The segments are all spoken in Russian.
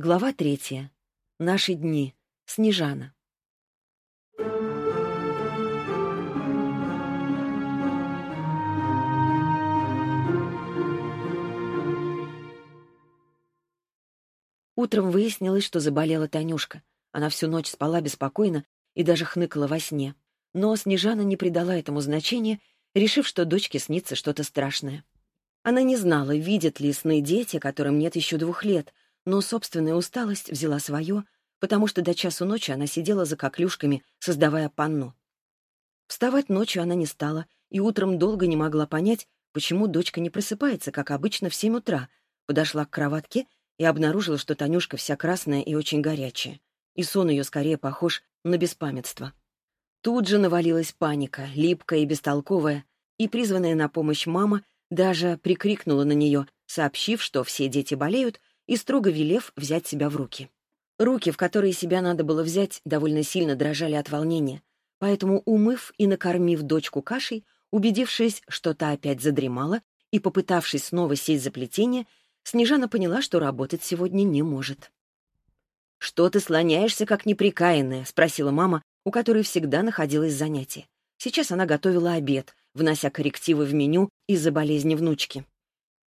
Глава третья. Наши дни. Снежана. Утром выяснилось, что заболела Танюшка. Она всю ночь спала беспокойно и даже хныкала во сне. Но Снежана не придала этому значения, решив, что дочке снится что-то страшное. Она не знала, видят ли сны дети, которым нет еще двух лет, но собственная усталость взяла свое, потому что до часу ночи она сидела за коклюшками, создавая панно. Вставать ночью она не стала, и утром долго не могла понять, почему дочка не просыпается, как обычно, в семь утра. Подошла к кроватке и обнаружила, что Танюшка вся красная и очень горячая, и сон ее скорее похож на беспамятство. Тут же навалилась паника, липкая и бестолковая, и призванная на помощь мама даже прикрикнула на нее, сообщив, что все дети болеют, и строго велев взять себя в руки. Руки, в которые себя надо было взять, довольно сильно дрожали от волнения, поэтому, умыв и накормив дочку кашей, убедившись, что та опять задремала, и попытавшись снова сесть за плетение, Снежана поняла, что работать сегодня не может. «Что ты слоняешься, как неприкаянная?» — спросила мама, у которой всегда находилось занятие. Сейчас она готовила обед, внося коррективы в меню из-за болезни внучки.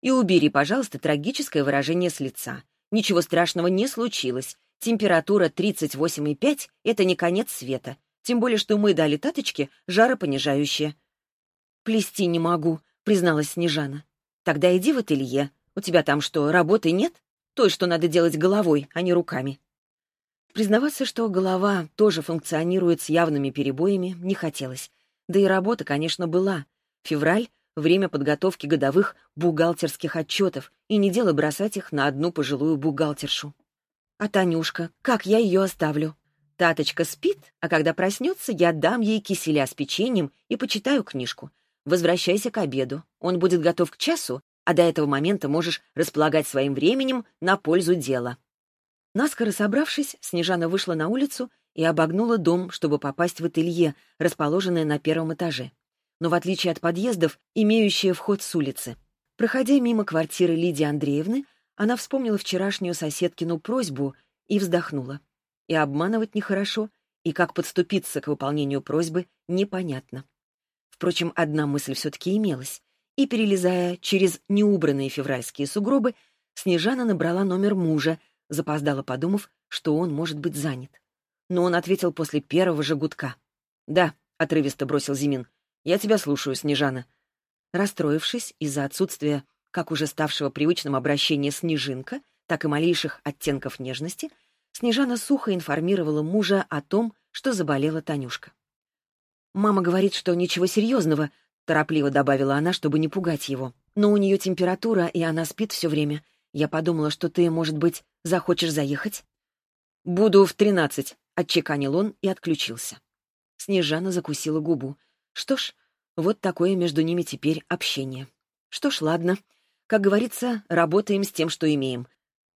И убери, пожалуйста, трагическое выражение с лица. Ничего страшного не случилось. Температура 38,5 — это не конец света. Тем более, что мы дали таточке жаропонижающее. «Плести не могу», — призналась Снежана. «Тогда иди в ателье. У тебя там что, работы нет? Той, что надо делать головой, а не руками». Признаваться, что голова тоже функционирует с явными перебоями, не хотелось. Да и работа, конечно, была. Февраль время подготовки годовых бухгалтерских отчетов, и не дело бросать их на одну пожилую бухгалтершу. А Танюшка, как я ее оставлю? Таточка спит, а когда проснется, я дам ей киселя с печеньем и почитаю книжку. Возвращайся к обеду. Он будет готов к часу, а до этого момента можешь располагать своим временем на пользу дела. Наскоро собравшись, Снежана вышла на улицу и обогнула дом, чтобы попасть в ателье, расположенное на первом этаже но в отличие от подъездов, имеющие вход с улицы. Проходя мимо квартиры Лидии Андреевны, она вспомнила вчерашнюю соседкину просьбу и вздохнула. И обманывать нехорошо, и как подступиться к выполнению просьбы непонятно. Впрочем, одна мысль все-таки имелась. И, перелезая через неубранные февральские сугробы, Снежана набрала номер мужа, запоздала, подумав, что он может быть занят. Но он ответил после первого же гудка. «Да», — отрывисто бросил Зимин, «Я тебя слушаю, Снежана». Расстроившись из-за отсутствия как уже ставшего привычным обращения Снежинка, так и малейших оттенков нежности, Снежана сухо информировала мужа о том, что заболела Танюшка. «Мама говорит, что ничего серьезного», — торопливо добавила она, чтобы не пугать его. «Но у нее температура, и она спит все время. Я подумала, что ты, может быть, захочешь заехать?» «Буду в тринадцать», — отчеканил он и отключился. Снежана закусила губу. Что ж, вот такое между ними теперь общение. Что ж, ладно. Как говорится, работаем с тем, что имеем.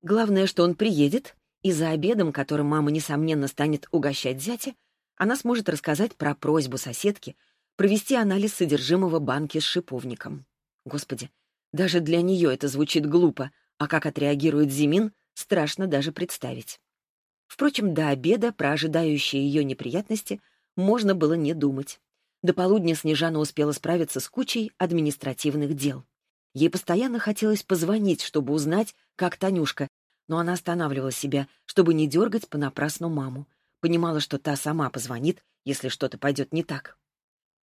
Главное, что он приедет, и за обедом, которым мама, несомненно, станет угощать зятя, она сможет рассказать про просьбу соседки провести анализ содержимого банки с шиповником. Господи, даже для нее это звучит глупо, а как отреагирует Зимин, страшно даже представить. Впрочем, до обеда про ожидающие ее неприятности можно было не думать. До полудня Снежана успела справиться с кучей административных дел. Ей постоянно хотелось позвонить, чтобы узнать, как Танюшка, но она останавливала себя, чтобы не дергать понапрасну маму. Понимала, что та сама позвонит, если что-то пойдет не так.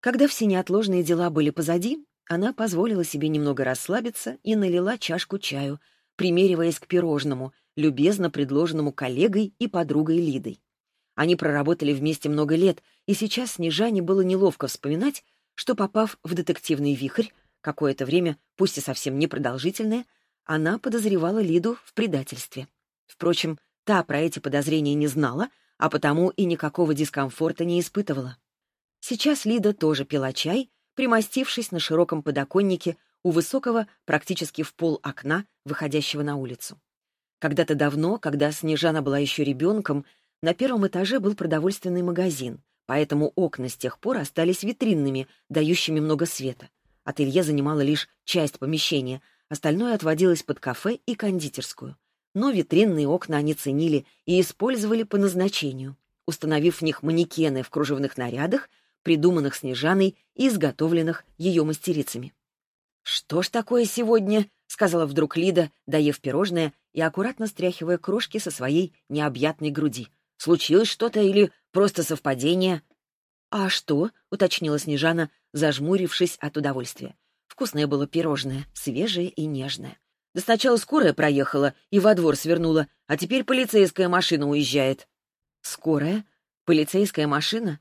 Когда все неотложные дела были позади, она позволила себе немного расслабиться и налила чашку чаю, примериваясь к пирожному, любезно предложенному коллегой и подругой Лидой. Они проработали вместе много лет, и сейчас Снежане было неловко вспоминать, что, попав в детективный вихрь, какое-то время, пусть и совсем непродолжительное, она подозревала Лиду в предательстве. Впрочем, та про эти подозрения не знала, а потому и никакого дискомфорта не испытывала. Сейчас Лида тоже пила чай, примостившись на широком подоконнике у высокого, практически в пол окна, выходящего на улицу. Когда-то давно, когда Снежана была еще ребенком, на первом этаже был продовольственный магазин, поэтому окна с тех пор остались витринными, дающими много света. Ателье занимало лишь часть помещения, остальное отводилось под кафе и кондитерскую. но витринные окна они ценили и использовали по назначению, установив в них манекены в кружевных нарядах, придуманных Снежаной и изготовленных ее мастерицами. «Что ж такое сегодня?» — сказала вдруг Лида, доев пирожное и аккуратно стряхивая крошки со своей необъятной груди. «Случилось что-то или просто совпадение?» «А что?» — уточнила Снежана, зажмурившись от удовольствия. Вкусное было пирожное, свежее и нежное. Да сначала скорая проехала и во двор свернула, а теперь полицейская машина уезжает. Скорая? Полицейская машина?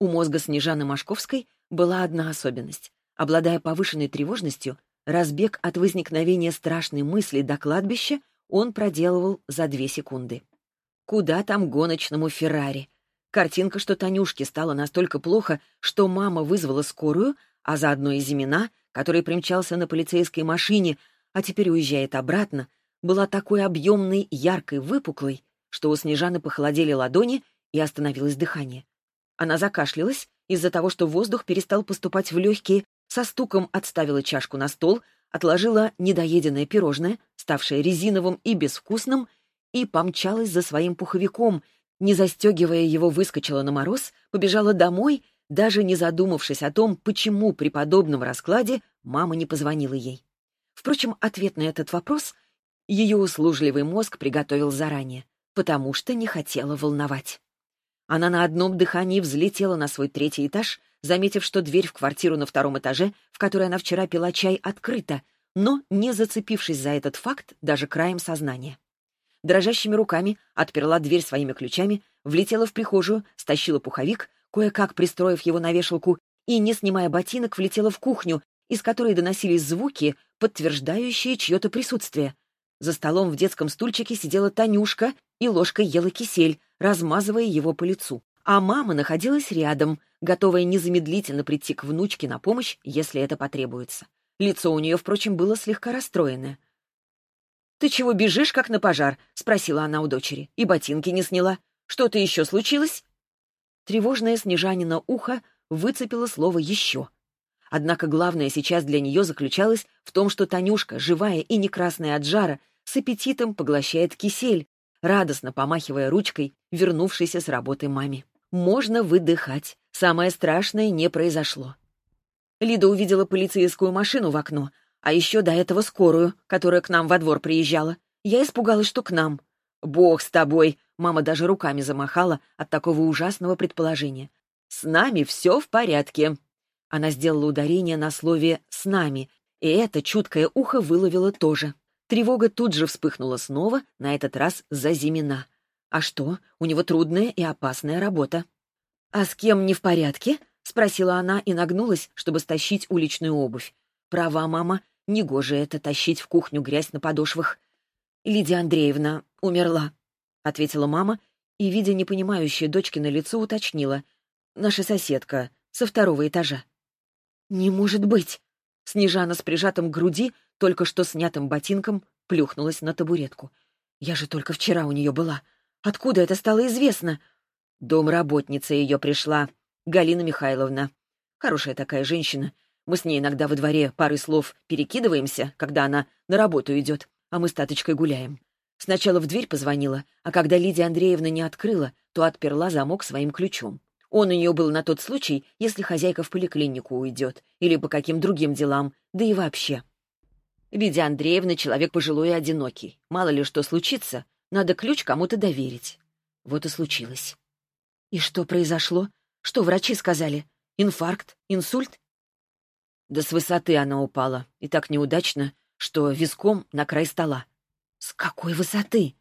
У мозга Снежаны Машковской была одна особенность. Обладая повышенной тревожностью, разбег от возникновения страшной мысли до кладбища он проделывал за две секунды. Куда там гоночному Феррари? Картинка, что Танюшке стало настолько плохо, что мама вызвала скорую, а заодно и Зимина, который примчался на полицейской машине, а теперь уезжает обратно, была такой объемной, яркой, выпуклой, что у Снежаны похолодели ладони и остановилось дыхание. Она закашлялась из-за того, что воздух перестал поступать в легкие, со стуком отставила чашку на стол, отложила недоеденное пирожное, ставшее резиновым и безвкусным, и помчалась за своим пуховиком, не застегивая его, выскочила на мороз, побежала домой, даже не задумавшись о том, почему при подобном раскладе мама не позвонила ей. Впрочем, ответ на этот вопрос ее услужливый мозг приготовил заранее, потому что не хотела волновать. Она на одном дыхании взлетела на свой третий этаж, заметив, что дверь в квартиру на втором этаже, в которой она вчера пила чай, открыта, но не зацепившись за этот факт даже краем сознания. Дрожащими руками отперла дверь своими ключами, влетела в прихожую, стащила пуховик, кое-как пристроив его на вешалку, и, не снимая ботинок, влетела в кухню, из которой доносились звуки, подтверждающие чье-то присутствие. За столом в детском стульчике сидела Танюшка и ложкой ела кисель, размазывая его по лицу. А мама находилась рядом, готовая незамедлительно прийти к внучке на помощь, если это потребуется. Лицо у нее, впрочем, было слегка расстроенное. «Ты чего бежишь, как на пожар?» — спросила она у дочери. «И ботинки не сняла. Что-то еще случилось?» Тревожное Снежанина ухо выцепило слово «еще». Однако главное сейчас для нее заключалось в том, что Танюшка, живая и не красная от жара, с аппетитом поглощает кисель, радостно помахивая ручкой, вернувшейся с работы маме. Можно выдыхать. Самое страшное не произошло. Лида увидела полицейскую машину в окно, а еще до этого скорую, которая к нам во двор приезжала. Я испугалась, что к нам. «Бог с тобой!» — мама даже руками замахала от такого ужасного предположения. «С нами все в порядке. Она сделала ударение на слове «с нами», и это чуткое ухо выловило тоже. Тревога тут же вспыхнула снова, на этот раз за Зимина. А что, у него трудная и опасная работа. «А с кем не в порядке?» — спросила она и нагнулась, чтобы стащить уличную обувь. «Права, мама, негоже это тащить в кухню грязь на подошвах». «Лидия Андреевна умерла», — ответила мама, и, видя непонимающее дочки на лицо, уточнила. «Наша соседка, со второго этажа». «Не может быть!» Снежана с прижатым к груди, только что снятым ботинком, плюхнулась на табуретку. «Я же только вчера у нее была. Откуда это стало известно?» Домработница ее пришла, Галина Михайловна. Хорошая такая женщина. Мы с ней иногда во дворе парой слов перекидываемся, когда она на работу идет, а мы с Таточкой гуляем. Сначала в дверь позвонила, а когда Лидия Андреевна не открыла, то отперла замок своим ключом. Он у нее был на тот случай, если хозяйка в поликлинику уйдет или по каким другим делам, да и вообще. Лидия Андреевна — человек пожилой и одинокий. Мало ли что случится, надо ключ кому-то доверить. Вот и случилось. И что произошло? Что врачи сказали? Инфаркт? Инсульт? Да с высоты она упала, и так неудачно, что виском на край стола. С какой высоты?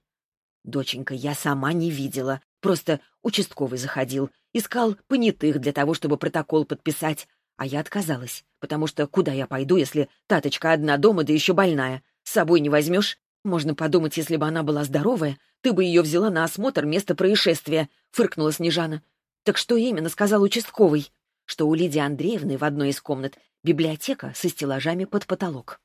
Доченька, я сама не видела. Просто участковый заходил, искал понятых для того, чтобы протокол подписать. А я отказалась, потому что куда я пойду, если таточка одна дома, да еще больная? С собой не возьмешь? Можно подумать, если бы она была здоровая, ты бы ее взяла на осмотр места происшествия, — фыркнула Снежана. Так что именно сказал участковый? Что у Лидии Андреевны в одной из комнат библиотека со стеллажами под потолок.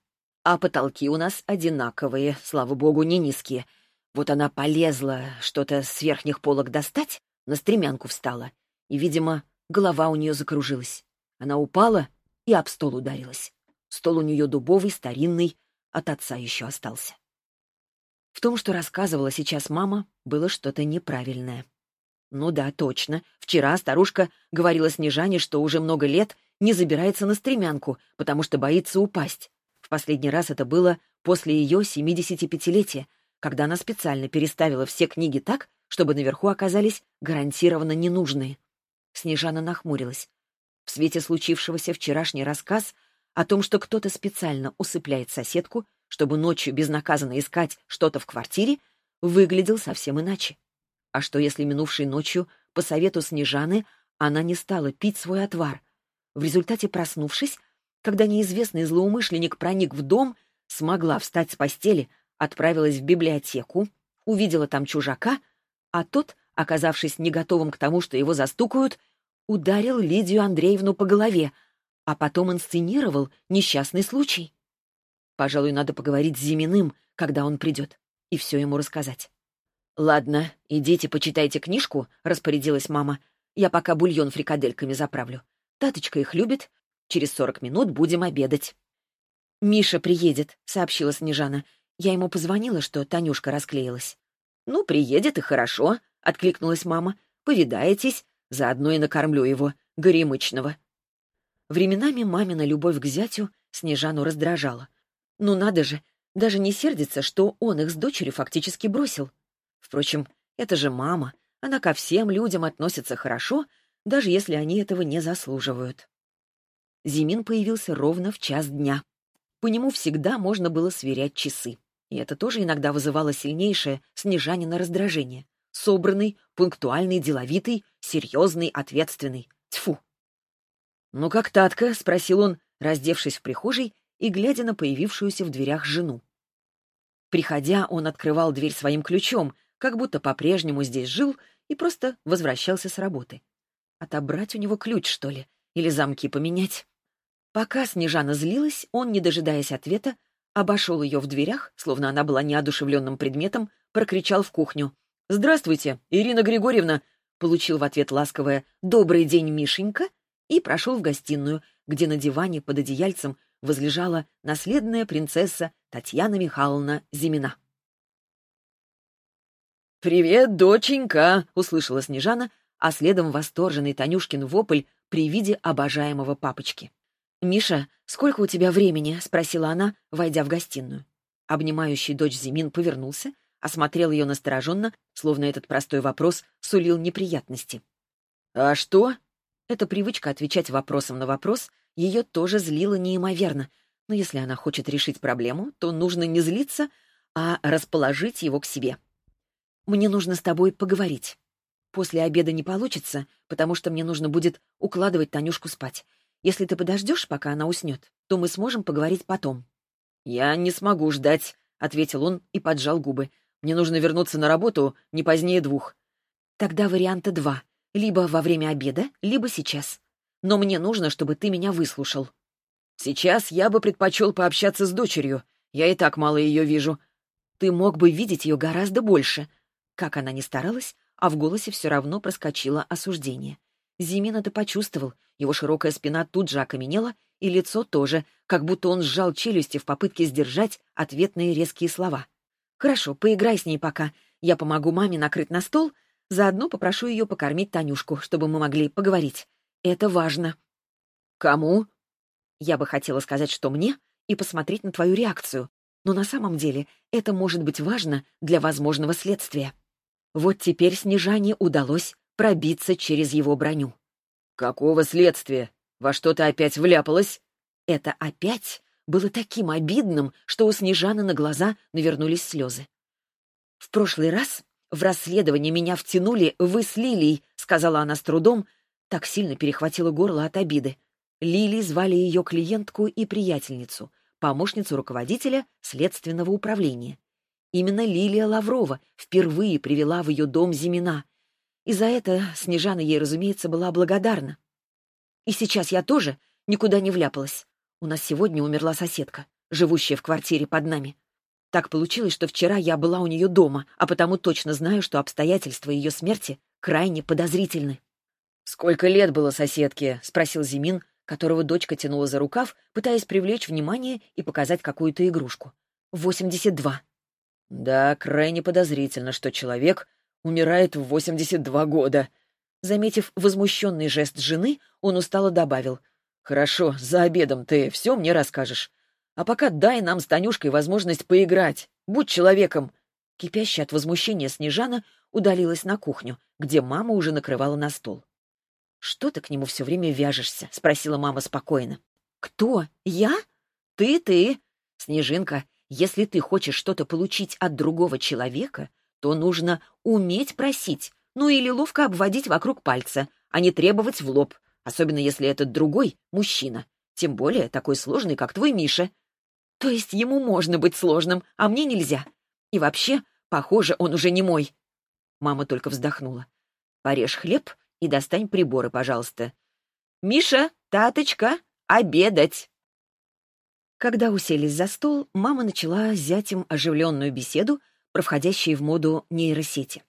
А потолки у нас одинаковые, слава богу, не низкие — вот она полезла что-то с верхних полок достать, на стремянку встала, и, видимо, голова у нее закружилась. Она упала и об стол ударилась. Стол у нее дубовый, старинный, от отца еще остался. В том, что рассказывала сейчас мама, было что-то неправильное. Ну да, точно. Вчера старушка говорила Снежане, что уже много лет не забирается на стремянку, потому что боится упасть. В последний раз это было после ее 75-летия, когда она специально переставила все книги так, чтобы наверху оказались гарантированно ненужные. Снежана нахмурилась. В свете случившегося вчерашний рассказ о том, что кто-то специально усыпляет соседку, чтобы ночью безнаказанно искать что-то в квартире, выглядел совсем иначе. А что, если минувшей ночью, по совету Снежаны, она не стала пить свой отвар? В результате, проснувшись, когда неизвестный злоумышленник проник в дом, смогла встать с постели, отправилась в библиотеку, увидела там чужака, а тот, оказавшись не готовым к тому, что его застукают, ударил Лидию Андреевну по голове, а потом инсценировал несчастный случай. Пожалуй, надо поговорить с Зиминым, когда он придет, и все ему рассказать. «Ладно, идите почитайте книжку», — распорядилась мама. «Я пока бульон фрикадельками заправлю. Таточка их любит. Через сорок минут будем обедать». «Миша приедет», — сообщила Снежана. Я ему позвонила, что Танюшка расклеилась. «Ну, приедет и хорошо», — откликнулась мама. «Повидаетесь, заодно и накормлю его, горемычного». Временами мамина любовь к зятю Снежану раздражала. Ну надо же, даже не сердится, что он их с дочерью фактически бросил. Впрочем, это же мама. Она ко всем людям относится хорошо, даже если они этого не заслуживают. Зимин появился ровно в час дня. По нему всегда можно было сверять часы. И это тоже иногда вызывало сильнейшее снижание раздражение. Собранный, пунктуальный, деловитый, серьезный, ответственный. Тьфу! «Ну как Татка?» — спросил он, раздевшись в прихожей и глядя на появившуюся в дверях жену. Приходя, он открывал дверь своим ключом, как будто по-прежнему здесь жил и просто возвращался с работы. Отобрать у него ключ, что ли? Или замки поменять? Пока Снежана злилась, он, не дожидаясь ответа, обошел ее в дверях, словно она была неодушевленным предметом, прокричал в кухню. «Здравствуйте, Ирина Григорьевна!» Получил в ответ ласковое «Добрый день, Мишенька!» и прошел в гостиную, где на диване под одеяльцем возлежала наследная принцесса Татьяна Михайловна Зимина. «Привет, доченька!» — услышала Снежана, а следом восторженный Танюшкин вопль при виде обожаемого папочки. «Миша, сколько у тебя времени?» — спросила она, войдя в гостиную. Обнимающий дочь Зимин повернулся, осмотрел ее настороженно, словно этот простой вопрос сулил неприятности. «А что?» Эта привычка отвечать вопросом на вопрос ее тоже злила неимоверно, но если она хочет решить проблему, то нужно не злиться, а расположить его к себе. Мне нужно с тобой поговорить. После обеда не получится, потому что мне нужно будет укладывать Танюшку спать. Если ты подождешь, пока она уснет, то мы сможем поговорить потом». «Я не смогу ждать», — ответил он и поджал губы. «Мне нужно вернуться на работу не позднее двух». «Тогда варианта два. Либо во время обеда, либо сейчас. Но мне нужно, чтобы ты меня выслушал». «Сейчас я бы предпочел пообщаться с дочерью. Я и так мало ее вижу». «Ты мог бы видеть ее гораздо больше. Как она ни старалась, а в голосе все равно проскочило осуждение. Зимин это почувствовал, его широкая спина тут же окаменела, и лицо тоже, как будто он сжал челюсти в попытке сдержать ответные резкие слова. «Хорошо, поиграй с ней пока. Я помогу маме накрыть на стол, заодно попрошу ее покормить Танюшку, чтобы мы могли поговорить. Это важно». «Кому?» Я бы хотела сказать, что мне, и посмотреть на твою реакцию. Но на самом деле это может быть важно для возможного следствия. Вот теперь Снежане удалось пробиться через его броню. «Какого следствия? Во что ты опять вляпалась?» Это «опять» было таким обидным, что у Снежаны на глаза навернулись слезы. «В прошлый раз в расследование меня втянули вы с Лилией», — сказала она с трудом, так сильно перехватила горло от обиды. Лили звали ее клиентку и приятельницу, помощницу руководителя следственного управления. Именно Лилия Лаврова впервые привела в ее дом Зимина. И за это Снежана ей, разумеется, была благодарна. И сейчас я тоже никуда не вляпалась. У нас сегодня умерла соседка, живущая в квартире под нами. Так получилось, что вчера я была у нее дома, а потому точно знаю, что обстоятельства ее смерти крайне подозрительны. «Сколько лет было соседке?» — спросил Зимин, которого дочка тянула за рукав, пытаясь привлечь внимание и показать какую-то игрушку. «Восемьдесят два». Да, крайне подозрительно, что человек умирает в 82 года. Заметив возмущенный жест жены, он устало добавил. «Хорошо, за обедом ты все мне расскажешь. А пока дай нам с Танюшкой возможность поиграть. Будь человеком». Кипящая от возмущения Снежана удалилась на кухню, где мама уже накрывала на стол. «Что ты к нему все время вяжешься?» — спросила мама спокойно. «Кто? Я? Ты-ты. Снежинка, если ты хочешь что-то получить от другого человека, то нужно уметь просить, ну или ловко обводить вокруг пальца, а не требовать в лоб, особенно если этот другой — мужчина, тем более такой сложный, как твой Миша. То есть ему можно быть сложным, а мне нельзя. И вообще, похоже, он уже не мой. Мама только вздохнула. Порежь хлеб и достань приборы, пожалуйста. «Миша, таточка, обедать!» Когда уселись за стол, мама начала с зятем оживленную беседу про входящие в моду нейросети.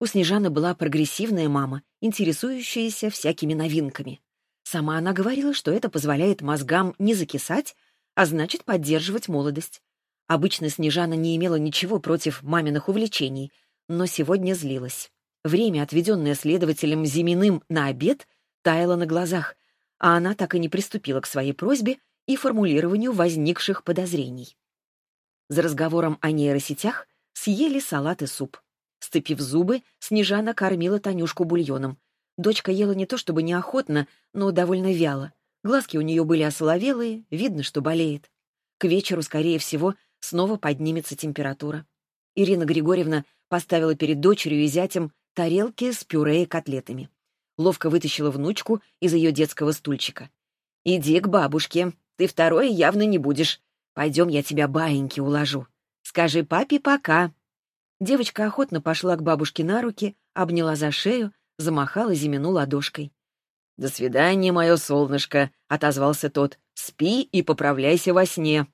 У Снежаны была прогрессивная мама, интересующаяся всякими новинками. Сама она говорила, что это позволяет мозгам не закисать, а значит поддерживать молодость. Обычно Снежана не имела ничего против маминых увлечений, но сегодня злилась. Время, отведенное следователем Зиминым на обед, таяло на глазах, а она так и не приступила к своей просьбе и формулированию возникших подозрений. За разговором о нейросетях съели салат и суп. Стыпив зубы, Снежана кормила Танюшку бульоном. Дочка ела не то чтобы неохотно, но довольно вяло. Глазки у нее были осоловелые, видно, что болеет. К вечеру, скорее всего, снова поднимется температура. Ирина Григорьевна поставила перед дочерью и зятем тарелки с пюре и котлетами. Ловко вытащила внучку из ее детского стульчика. «Иди к бабушке, ты второе явно не будешь. Пойдем, я тебя баиньки уложу. Скажи папе пока». Девочка охотно пошла к бабушке на руки, обняла за шею, замахала Зимину ладошкой. «До свидания, мое солнышко», — отозвался тот. «Спи и поправляйся во сне».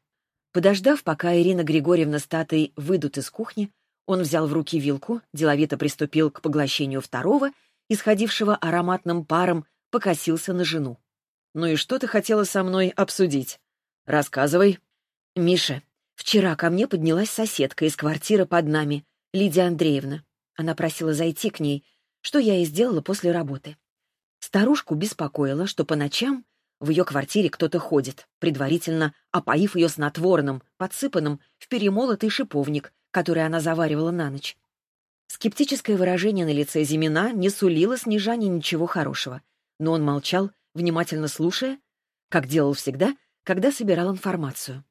Подождав, пока Ирина Григорьевна с Татой выйдут из кухни, он взял в руки вилку, деловито приступил к поглощению второго, исходившего ароматным паром, покосился на жену. «Ну и что ты хотела со мной обсудить? Рассказывай». «Миша, вчера ко мне поднялась соседка из квартиры под нами, Лидия Андреевна. Она просила зайти к ней, что я и сделала после работы. Старушку беспокоило, что по ночам в ее квартире кто-то ходит, предварительно опоив ее снотворным, подсыпанным в перемолотый шиповник, который она заваривала на ночь. Скептическое выражение на лице Зимина не сулило Снежане ничего хорошего, но он молчал внимательно слушая, как делал всегда, когда собирал информацию.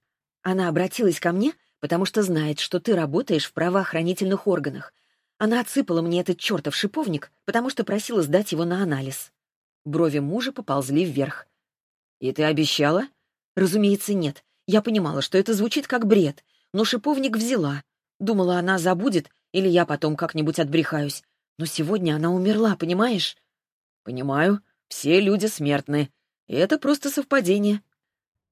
Она обратилась ко мне, потому что знает, что ты работаешь в правоохранительных органах. Она отсыпала мне этот чертов шиповник, потому что просила сдать его на анализ. Брови мужа поползли вверх. «И ты обещала?» «Разумеется, нет. Я понимала, что это звучит как бред, но шиповник взяла. Думала, она забудет, или я потом как-нибудь отбрехаюсь. Но сегодня она умерла, понимаешь?» «Понимаю. Все люди смертны. И это просто совпадение.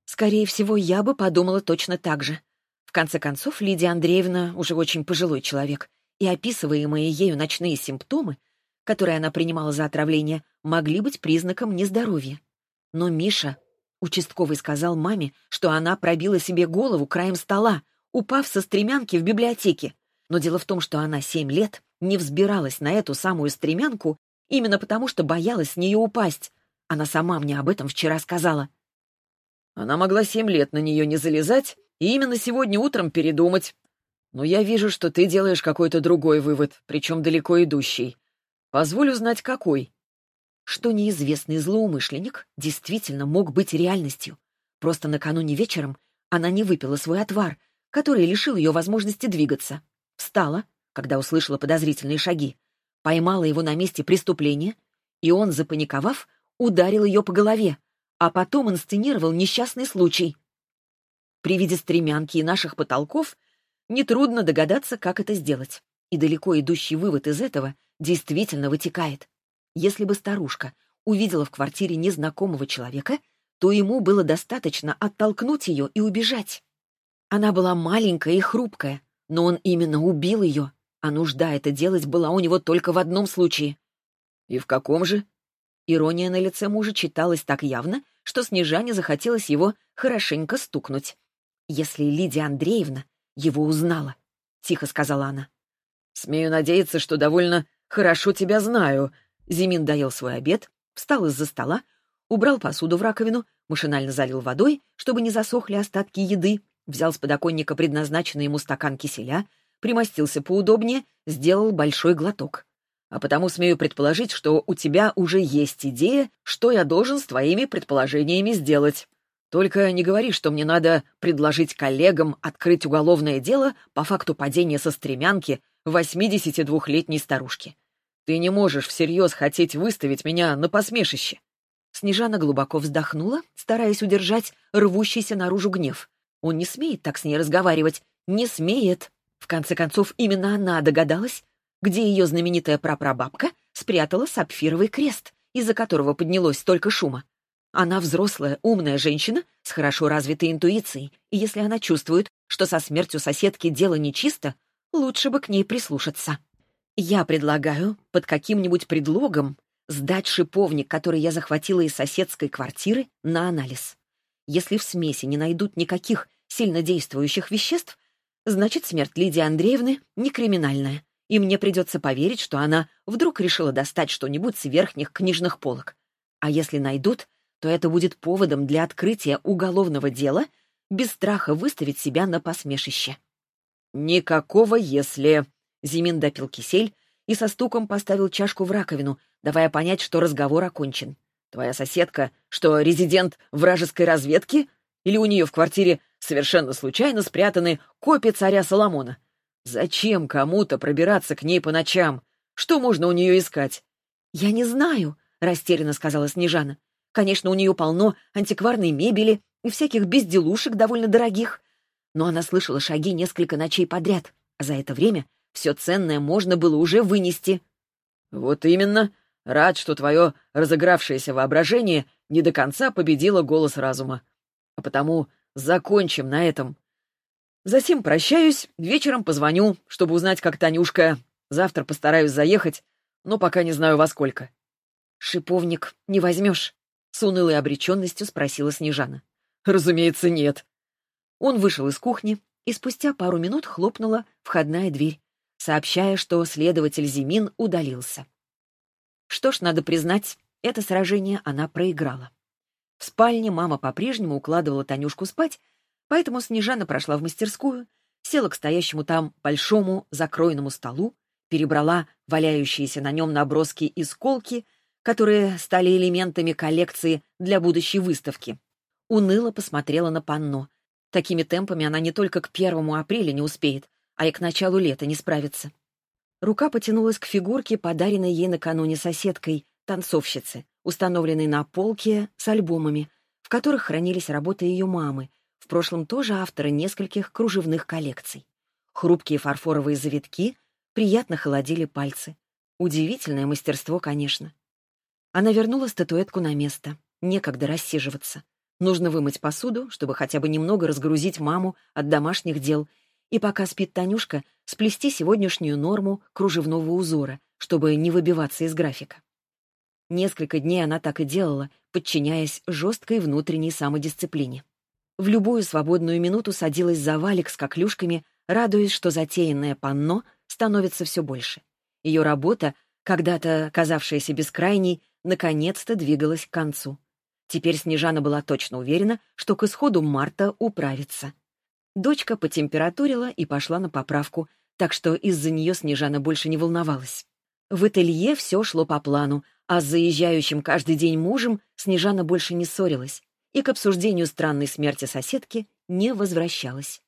Скорее всего, я бы подумала точно так же. В конце концов, Лидия Андреевна уже очень пожилой человек, и описываемые ею ночные симптомы, которые она принимала за отравление, могли быть признаком нездоровья. Но Миша, участковый сказал маме, что она пробила себе голову краем стола, упав со стремянки в библиотеке. Но дело в том, что она семь лет не взбиралась на эту самую стремянку Именно потому, что боялась с нее упасть. Она сама мне об этом вчера сказала. Она могла семь лет на нее не залезать и именно сегодня утром передумать. Но я вижу, что ты делаешь какой-то другой вывод, причем далеко идущий. Позволю знать, какой. Что неизвестный злоумышленник действительно мог быть реальностью. Просто накануне вечером она не выпила свой отвар, который лишил ее возможности двигаться. Встала, когда услышала подозрительные шаги, поймала его на месте преступления, и он, запаниковав, ударил ее по голове, а потом инсценировал несчастный случай. При виде стремянки и наших потолков нетрудно догадаться, как это сделать. И далеко идущий вывод из этого действительно вытекает. Если бы старушка увидела в квартире незнакомого человека, то ему было достаточно оттолкнуть ее и убежать. Она была маленькая и хрупкая, но он именно убил ее, а нужда это делать была у него только в одном случае. И в каком же? Ирония на лице мужа читалась так явно, что Снежане захотелось его хорошенько стукнуть. Если Лидия Андреевна его узнала. — тихо сказала она. «Смею надеяться, что довольно хорошо тебя знаю». Зимин доел свой обед, встал из-за стола, убрал посуду в раковину, машинально залил водой, чтобы не засохли остатки еды, взял с подоконника предназначенный ему стакан киселя, примостился поудобнее, сделал большой глоток. А потому смею предположить, что у тебя уже есть идея, что я должен с твоими предположениями сделать. Только не говори, что мне надо предложить коллегам открыть уголовное дело по факту падения со стремянки 82-летней старушки. Ты не можешь всерьез хотеть выставить меня на посмешище. Снежана глубоко вздохнула, стараясь удержать рвущийся наружу гнев. Он не смеет так с ней разговаривать. Не смеет. Конце концов, именно она догадалась, где ее знаменитая прапрабабка спрятала сапфировый крест, из-за которого поднялось столько шума. Она взрослая, умная женщина с хорошо развитой интуицией, и если она чувствует, что со смертью соседки дело нечисто, лучше бы к ней прислушаться. Я предлагаю под каким-нибудь предлогом сдать шиповник, который я захватила из соседской квартиры, на анализ. Если в смеси не найдут никаких сильно действующих веществ, значит, смерть Лидии Андреевны не криминальная и мне придется поверить, что она вдруг решила достать что-нибудь с верхних книжных полок. А если найдут, то это будет поводом для открытия уголовного дела без страха выставить себя на посмешище. «Никакого «если». Зимин допил кисель и со стуком поставил чашку в раковину, давая понять, что разговор окончен. «Твоя соседка, что резидент вражеской разведки? Или у нее в квартире совершенно случайно спрятаны копии царя Соломона? Зачем кому-то пробираться к ней по ночам? Что можно у нее искать? «Я не знаю», — растерянно сказала Снежана. «Конечно, у нее полно антикварной мебели и всяких безделушек довольно дорогих. Но она слышала шаги несколько ночей подряд, а за это время все ценное можно было уже вынести». «Вот именно. Рад, что твое разыгравшееся воображение не до конца победило голос разума. А потому закончим на этом. Затем прощаюсь, вечером позвоню, чтобы узнать, как Танюшка. Завтра постараюсь заехать, но пока не знаю во сколько. «Шиповник не возьмешь?» — с унылой обреченностью спросила Снежана. «Разумеется, нет». Он вышел из кухни, и спустя пару минут хлопнула входная дверь, сообщая, что следователь Зимин удалился. Что ж, надо признать, это сражение она проиграла. В спальне мама по-прежнему укладывала Танюшку спать, Поэтому Снежана прошла в мастерскую, села к стоящему там большому закройному столу, перебрала валяющиеся на нем наброски и сколки, которые стали элементами коллекции для будущей выставки. Уныло посмотрела на панно. Такими темпами она не только к первому апреля не успеет, а и к началу лета не справится. Рука потянулась к фигурке, подаренной ей накануне соседкой, танцовщицы, установленной на полке с альбомами, в которых хранились работы ее мамы, в прошлом тоже автора нескольких кружевных коллекций. Хрупкие фарфоровые завитки приятно холодили пальцы. Удивительное мастерство, конечно. Она вернула статуэтку на место. Некогда рассиживаться. Нужно вымыть посуду, чтобы хотя бы немного разгрузить маму от домашних дел, и пока спит Танюшка, сплести сегодняшнюю норму кружевного узора, чтобы не выбиваться из графика. Несколько дней она так и делала, подчиняясь жесткой внутренней самодисциплине. В любую свободную минуту садилась за валик с коклюшками, радуясь, что затеянное панно становится все больше. Ее работа, когда-то казавшаяся бескрайней, наконец-то двигалась к концу. Теперь Снежана была точно уверена, что к исходу марта управится. Дочка потемпературила и пошла на поправку, так что из-за нее Снежана больше не волновалась. В ателье все шло по плану, а с заезжающим каждый день мужем Снежана больше не ссорилась и к обсуждению странной смерти соседки не возвращалась.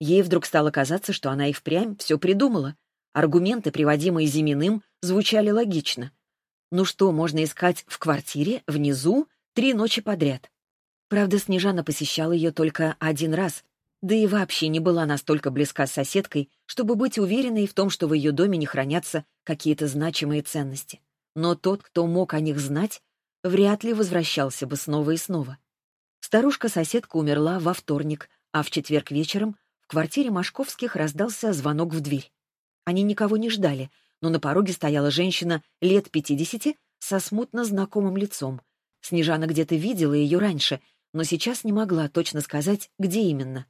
Ей вдруг стало казаться, что она и впрямь все придумала. Аргументы, приводимые Зиминым, звучали логично. Ну что можно искать в квартире, внизу, три ночи подряд? Правда, Снежана посещала ее только один раз, да и вообще не была настолько близка с соседкой, чтобы быть уверенной в том, что в ее доме не хранятся какие-то значимые ценности. Но тот, кто мог о них знать, вряд ли возвращался бы снова и снова. Старушка-соседка умерла во вторник, а в четверг вечером в квартире Машковских раздался звонок в дверь. Они никого не ждали, но на пороге стояла женщина лет пятидесяти со смутно знакомым лицом. Снежана где-то видела ее раньше, но сейчас не могла точно сказать, где именно.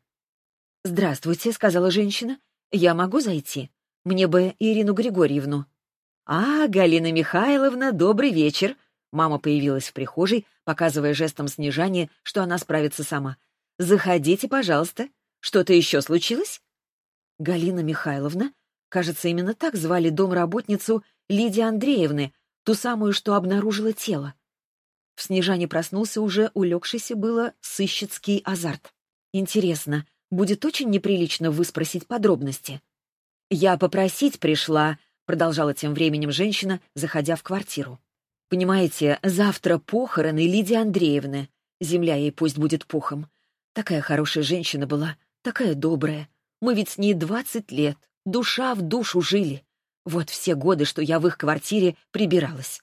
«Здравствуйте», — сказала женщина. Я могу зайти? Мне бы Ирину Григорьевну». «А, Галина Михайловна, добрый вечер!» Мама появилась в прихожей, показывая жестом Снежане, что она справится сама. «Заходите, пожалуйста. Что-то еще случилось?» Галина Михайловна, кажется, именно так звали домработницу Лидии Андреевны, ту самую, что обнаружила тело. В Снежане проснулся уже улегшийся было сыщицкий азарт. Интересно, будет очень неприлично выспросить подробности. «Я попросить пришла», — продолжала тем временем женщина, заходя в квартиру. «Понимаете, завтра похороны Лидии Андреевны. Земля ей пусть будет пухом. Такая хорошая женщина была, такая добрая. Мы ведь с ней двадцать лет, душа в душу жили. Вот все годы, что я в их квартире прибиралась.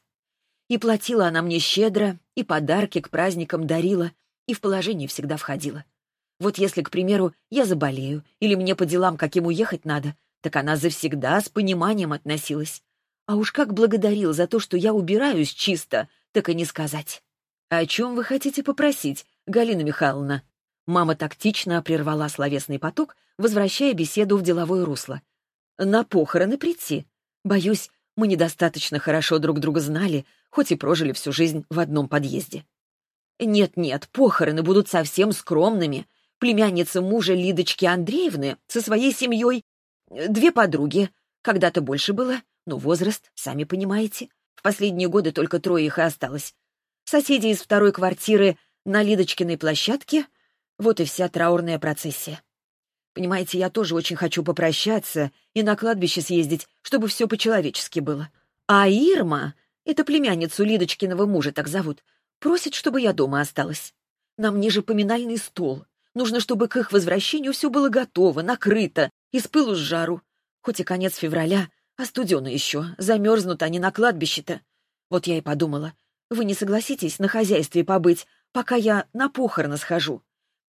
И платила она мне щедро, и подарки к праздникам дарила, и в положение всегда входила. Вот если, к примеру, я заболею, или мне по делам каким уехать надо, так она завсегда с пониманием относилась. А уж как благодарил за то, что я убираюсь чисто, так и не сказать. «О чем вы хотите попросить, Галина Михайловна?» Мама тактично прервала словесный поток, возвращая беседу в деловое русло. «На похороны прийти. Боюсь, мы недостаточно хорошо друг друга знали, хоть и прожили всю жизнь в одном подъезде. Нет-нет, похороны будут совсем скромными. Племянница мужа Лидочки Андреевны со своей семьей. Две подруги. Когда-то больше было, но возраст, сами понимаете. В последние годы только трое их и осталось. Соседи из второй квартиры на Лидочкиной площадке. Вот и вся траурная процессия. Понимаете, я тоже очень хочу попрощаться и на кладбище съездить, чтобы все по-человечески было. А Ирма, это племянницу Лидочкиного мужа так зовут, просит, чтобы я дома осталась. Нам ниже поминальный стол. Нужно, чтобы к их возвращению все было готово, накрыто, из пылу с жару. Хоть и конец февраля, а студено еще, замерзнут они на кладбище-то. Вот я и подумала, вы не согласитесь на хозяйстве побыть, пока я на похороны схожу?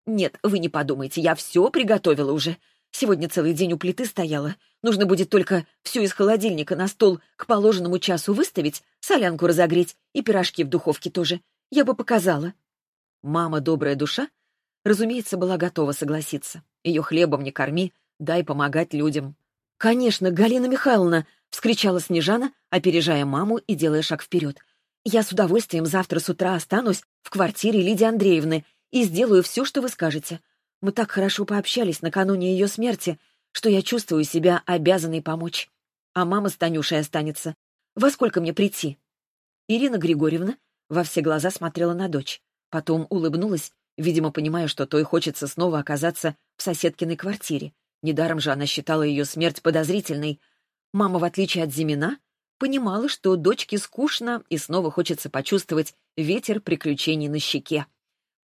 Нет, вы не подумайте, я все приготовила уже. Сегодня целый день у плиты стояла. Нужно будет только все из холодильника на стол к положенному часу выставить, солянку разогреть и пирожки в духовке тоже. Я бы показала. Мама, добрая душа, разумеется, была готова согласиться. Ее хлебом не корми, дай помогать людям. «Конечно, Галина Михайловна!» — вскричала Снежана, опережая маму и делая шаг вперед. «Я с удовольствием завтра с утра останусь в квартире Лидии Андреевны и сделаю все, что вы скажете. Мы так хорошо пообщались накануне ее смерти, что я чувствую себя обязанной помочь. А мама с Танюшей останется. Во сколько мне прийти?» Ирина Григорьевна во все глаза смотрела на дочь. Потом улыбнулась, видимо, понимая, что той хочется снова оказаться в соседкиной квартире. Недаром же она считала ее смерть подозрительной. Мама, в отличие от Зимина, понимала, что дочке скучно и снова хочется почувствовать ветер приключений на щеке.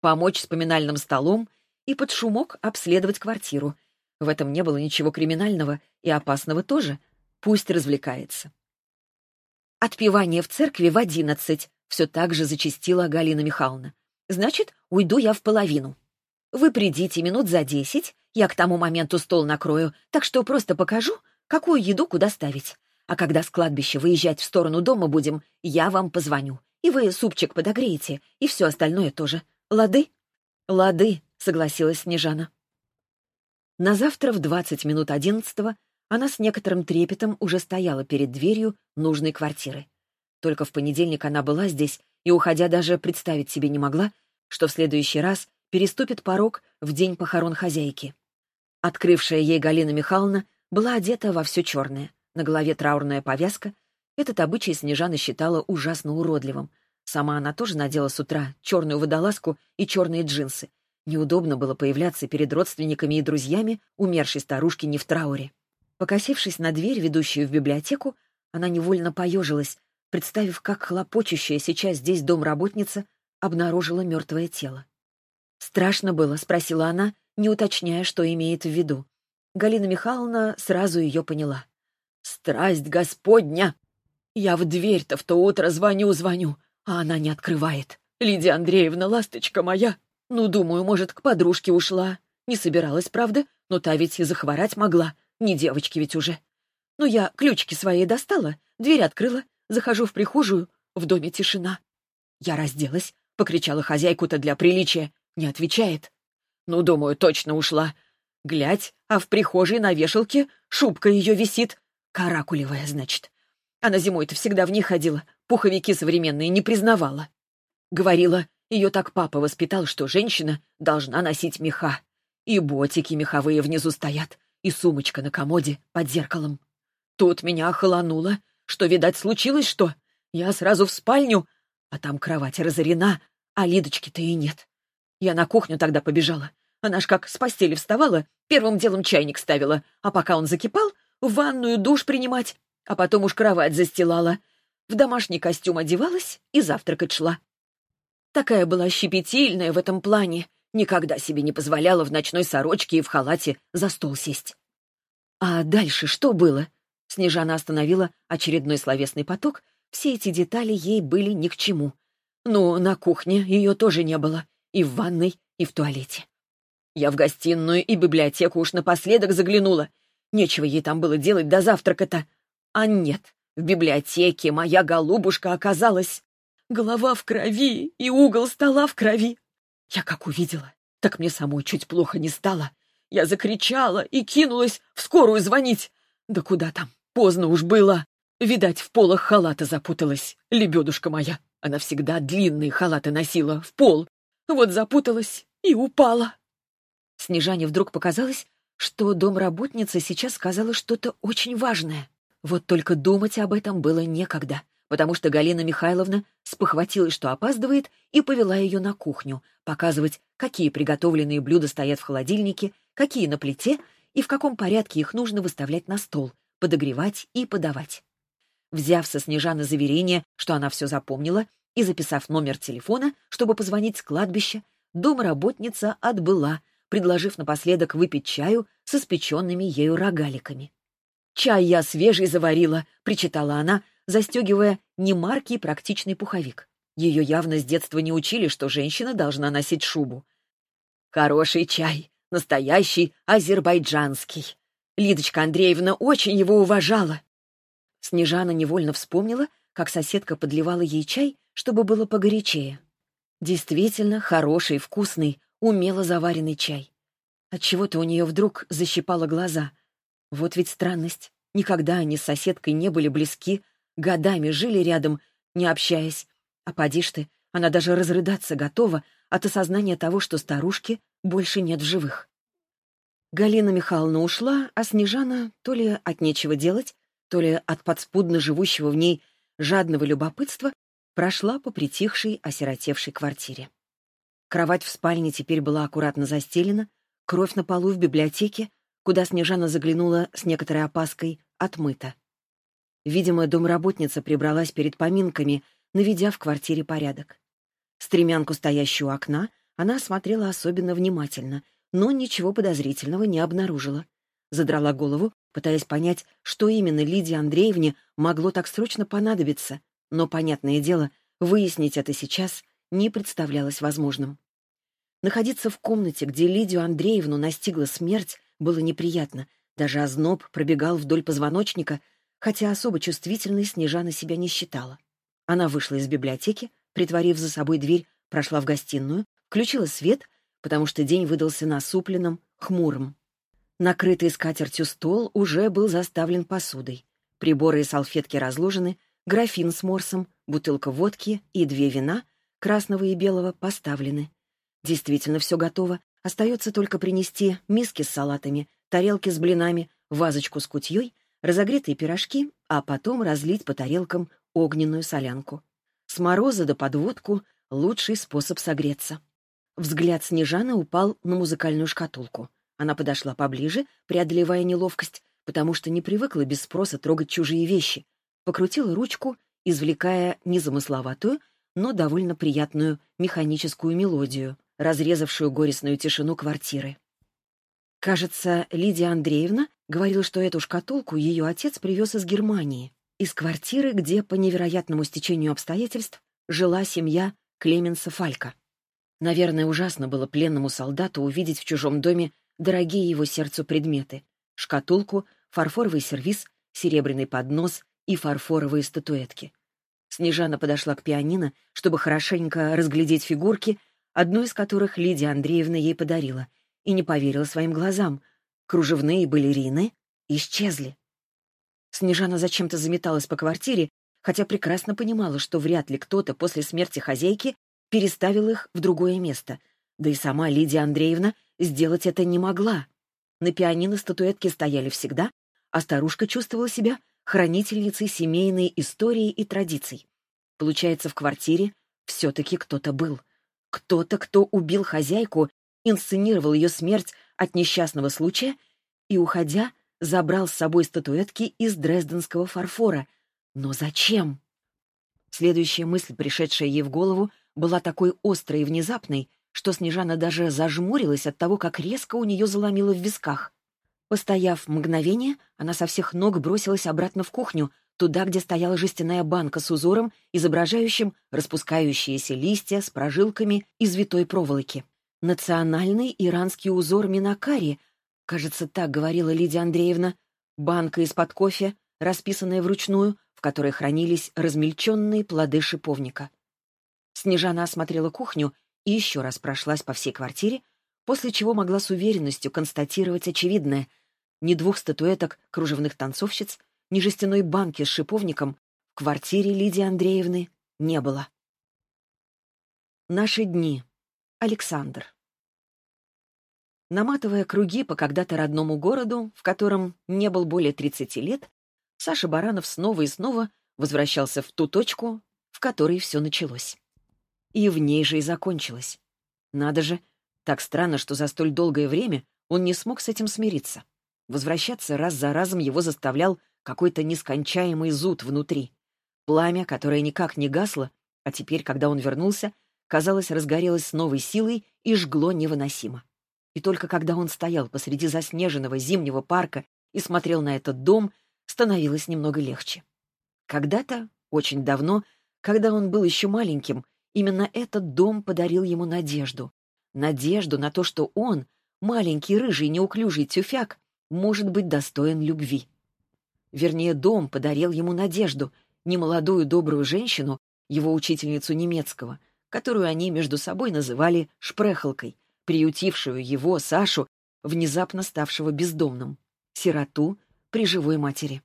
Помочь с поминальным столом и под шумок обследовать квартиру. В этом не было ничего криминального и опасного тоже. Пусть развлекается. Отпевание в церкви в одиннадцать. Все так же зачастила Галина Михайловна. Значит, уйду я в половину. Вы придите минут за десять, я к тому моменту стол накрою, так что просто покажу, какую еду куда ставить. А когда с кладбища выезжать в сторону дома будем, я вам позвоню. И вы супчик подогреете, и все остальное тоже. Лады? Лады, — согласилась Снежана. На завтра в двадцать минут одиннадцатого она с некоторым трепетом уже стояла перед дверью нужной квартиры. Только в понедельник она была здесь и, уходя, даже представить себе не могла, что в следующий раз переступит порог в день похорон хозяйки. Открывшая ей Галина Михайловна была одета во все черное. На голове траурная повязка. Этот обычай Снежана считала ужасно уродливым. Сама она тоже надела с утра черную водолазку и черные джинсы, Неудобно было появляться перед родственниками и друзьями умершей старушки не в трауре. Покосившись на дверь, ведущую в библиотеку, она невольно поежилась, представив, как хлопочущая сейчас здесь домработница обнаружила мертвое тело. «Страшно было?» — спросила она, не уточняя, что имеет в виду. Галина Михайловна сразу ее поняла. «Страсть Господня! Я в дверь-то в то утро звоню-звоню, а она не открывает. Лидия Андреевна, ласточка моя, ну, думаю, может, к подружке ушла. Не собиралась, правда? Но та ведь и захворать могла. Не девочки ведь уже. Ну, я ключики свои достала, дверь открыла, захожу в прихожую, в доме тишина. Я разделась, покричала хозяйку-то для приличия. Не отвечает. Ну, думаю, точно ушла. Глядь, а в прихожей на вешалке шубка ее висит. Каракулевая, значит. Она зимой-то всегда в них ходила, пуховики современные не признавала. Говорила, ее так папа воспитал, что женщина должна носить меха. И ботики меховые внизу стоят, и сумочка на комоде под зеркалом. Тут меня охолонуло, что, видать, случилось что. Я сразу в спальню, а там кровать разорена, а Лидочки-то и нет. Я на кухню тогда побежала. Она ж как с постели вставала, первым делом чайник ставила, а пока он закипал, в ванную душ принимать, а потом уж кровать застилала. В домашний костюм одевалась и завтракать шла. Такая была щепетильная в этом плане, никогда себе не позволяла в ночной сорочке и в халате за стол сесть. А дальше что было? Снежана остановила очередной словесный поток, все эти детали ей были ни к чему. Ну, на кухне ее тоже не было, и в ванной, и в туалете. Я в гостиную и библиотеку уж напоследок заглянула. Нечего ей там было делать до завтрака-то. А нет, в библиотеке моя голубушка оказалась. Голова в крови и угол стола в крови. Я как увидела, так мне самой чуть плохо не стало. Я закричала и кинулась в скорую звонить. Да куда там, поздно уж было. Видать, в полах халата запуталась, лебедушка моя. Она всегда длинные халаты носила, в пол. Вот запуталась и упала. Снежане вдруг показалось, что домработница сейчас сказала что-то очень важное. Вот только думать об этом было некогда, потому что Галина Михайловна спохватилась, что опаздывает, и повела ее на кухню, показывать, какие приготовленные блюда стоят в холодильнике, какие на плите и в каком порядке их нужно выставлять на стол, подогревать и подавать. Взяв со Снежаны заверение, что она все запомнила, и записав номер телефона, чтобы позвонить с кладбища, домработница отбыла, предложив напоследок выпить чаю с испеченными ею рогаликами. «Чай я свежий заварила», — причитала она, застегивая немаркий практичный пуховик. Ее явно с детства не учили, что женщина должна носить шубу. «Хороший чай, настоящий азербайджанский. Лидочка Андреевна очень его уважала». Снежана невольно вспомнила, как соседка подливала ей чай, чтобы было погорячее. Действительно хороший, вкусный, умело заваренный чай. Отчего-то у нее вдруг защипало глаза — вот ведь странность. Никогда они с соседкой не были близки, годами жили рядом, не общаясь. А поди ж ты, она даже разрыдаться готова от осознания того, что старушки больше нет в живых. Галина Михайловна ушла, а Снежана то ли от нечего делать, то ли от подспудно живущего в ней жадного любопытства прошла по притихшей, осиротевшей квартире. Кровать в спальне теперь была аккуратно застелена, кровь на полу в библиотеке куда Снежана заглянула с некоторой опаской, отмыта. Видимо, домработница прибралась перед поминками, наведя в квартире порядок. Стремянку, стоящую у окна, она осмотрела особенно внимательно, но ничего подозрительного не обнаружила. Задрала голову, пытаясь понять, что именно Лидии Андреевне могло так срочно понадобиться, но, понятное дело, выяснить это сейчас не представлялось возможным. Находиться в комнате, где Лидию Андреевну настигла смерть, было неприятно, даже озноб пробегал вдоль позвоночника, хотя особо чувствительной Снежана себя не считала. Она вышла из библиотеки, притворив за собой дверь, прошла в гостиную, включила свет, потому что день выдался насупленным, хмурым. Накрытый скатертью стол уже был заставлен посудой. Приборы и салфетки разложены, графин с морсом, бутылка водки и две вина, красного и белого, поставлены. Действительно все готово, Остается только принести миски с салатами, тарелки с блинами, вазочку с кутьей, разогретые пирожки, а потом разлить по тарелкам огненную солянку. С мороза до подводку — лучший способ согреться. Взгляд Снежаны упал на музыкальную шкатулку. Она подошла поближе, преодолевая неловкость, потому что не привыкла без спроса трогать чужие вещи. Покрутила ручку, извлекая незамысловатую, но довольно приятную механическую мелодию разрезавшую горестную тишину квартиры. Кажется, Лидия Андреевна говорила, что эту шкатулку ее отец привез из Германии, из квартиры, где, по невероятному стечению обстоятельств, жила семья Клеменса Фалька. Наверное, ужасно было пленному солдату увидеть в чужом доме дорогие его сердцу предметы — шкатулку, фарфоровый сервиз, серебряный поднос и фарфоровые статуэтки. Снежана подошла к пианино, чтобы хорошенько разглядеть фигурки одну из которых Лидия Андреевна ей подарила, и не поверила своим глазам. Кружевные балерины, исчезли. Снежана зачем-то заметалась по квартире, хотя прекрасно понимала, что вряд ли кто-то после смерти хозяйки переставил их в другое место. Да и сама Лидия Андреевна сделать это не могла. На пианино статуэтки стояли всегда, а старушка чувствовала себя хранительницей семейной истории и традиций. Получается, в квартире все-таки кто-то был. Кто-то, кто убил хозяйку, инсценировал ее смерть от несчастного случая и, уходя, забрал с собой статуэтки из дрезденского фарфора. Но зачем? Следующая мысль, пришедшая ей в голову, была такой острой и внезапной, что Снежана даже зажмурилась от того, как резко у нее заломило в висках. Постояв мгновение, она со всех ног бросилась обратно в кухню, туда, где стояла жестяная банка с узором, изображающим распускающиеся листья с прожилками из витой проволоки. Национальный иранский узор Минакари, кажется, так говорила Лидия Андреевна, банка из-под кофе, расписанная вручную, в которой хранились размельченные плоды шиповника. Снежана осмотрела кухню и еще раз прошлась по всей квартире, после чего могла с уверенностью констатировать очевидное. Ни двух статуэток кружевных танцовщиц, ни жестяной банки с шиповником в квартире Лидии Андреевны не было. Наши дни. Александр. Наматывая круги по когда-то родному городу, в котором не был более 30 лет, Саша Баранов снова и снова возвращался в ту точку, в которой все началось и в ней же и закончилась. Надо же, так странно, что за столь долгое время он не смог с этим смириться. Возвращаться раз за разом его заставлял какой-то нескончаемый зуд внутри. Пламя, которое никак не гасло, а теперь, когда он вернулся, казалось, разгорелось с новой силой и жгло невыносимо. И только когда он стоял посреди заснеженного зимнего парка и смотрел на этот дом, становилось немного легче. Когда-то, очень давно, когда он был еще маленьким, Именно этот дом подарил ему надежду. Надежду на то, что он, маленький рыжий неуклюжий тюфяк, может быть достоин любви. Вернее, дом подарил ему надежду, немолодую добрую женщину, его учительницу немецкого, которую они между собой называли «шпрехалкой», приютившую его, Сашу, внезапно ставшего бездомным, сироту при живой матери.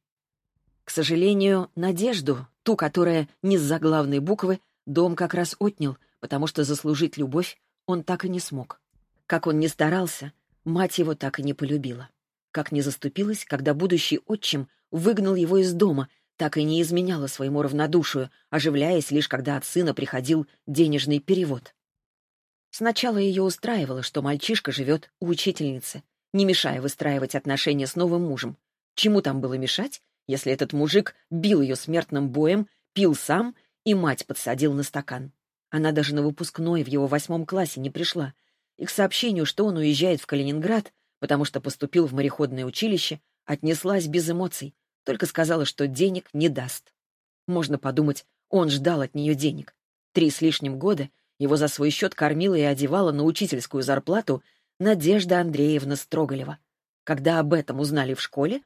К сожалению, надежду, ту, которая не с заглавной буквы, Дом как раз отнял, потому что заслужить любовь он так и не смог. Как он ни старался, мать его так и не полюбила. Как не заступилась, когда будущий отчим выгнал его из дома, так и не изменяла своему равнодушию, оживляясь лишь когда от сына приходил денежный перевод. Сначала ее устраивало, что мальчишка живет у учительницы, не мешая выстраивать отношения с новым мужем. Чему там было мешать, если этот мужик бил ее смертным боем, пил сам и мать подсадил на стакан. Она даже на выпускной в его восьмом классе не пришла. И к сообщению, что он уезжает в Калининград, потому что поступил в мореходное училище, отнеслась без эмоций, только сказала, что денег не даст. Можно подумать, он ждал от нее денег. Три с лишним года его за свой счет кормила и одевала на учительскую зарплату Надежда Андреевна Строголева. Когда об этом узнали в школе,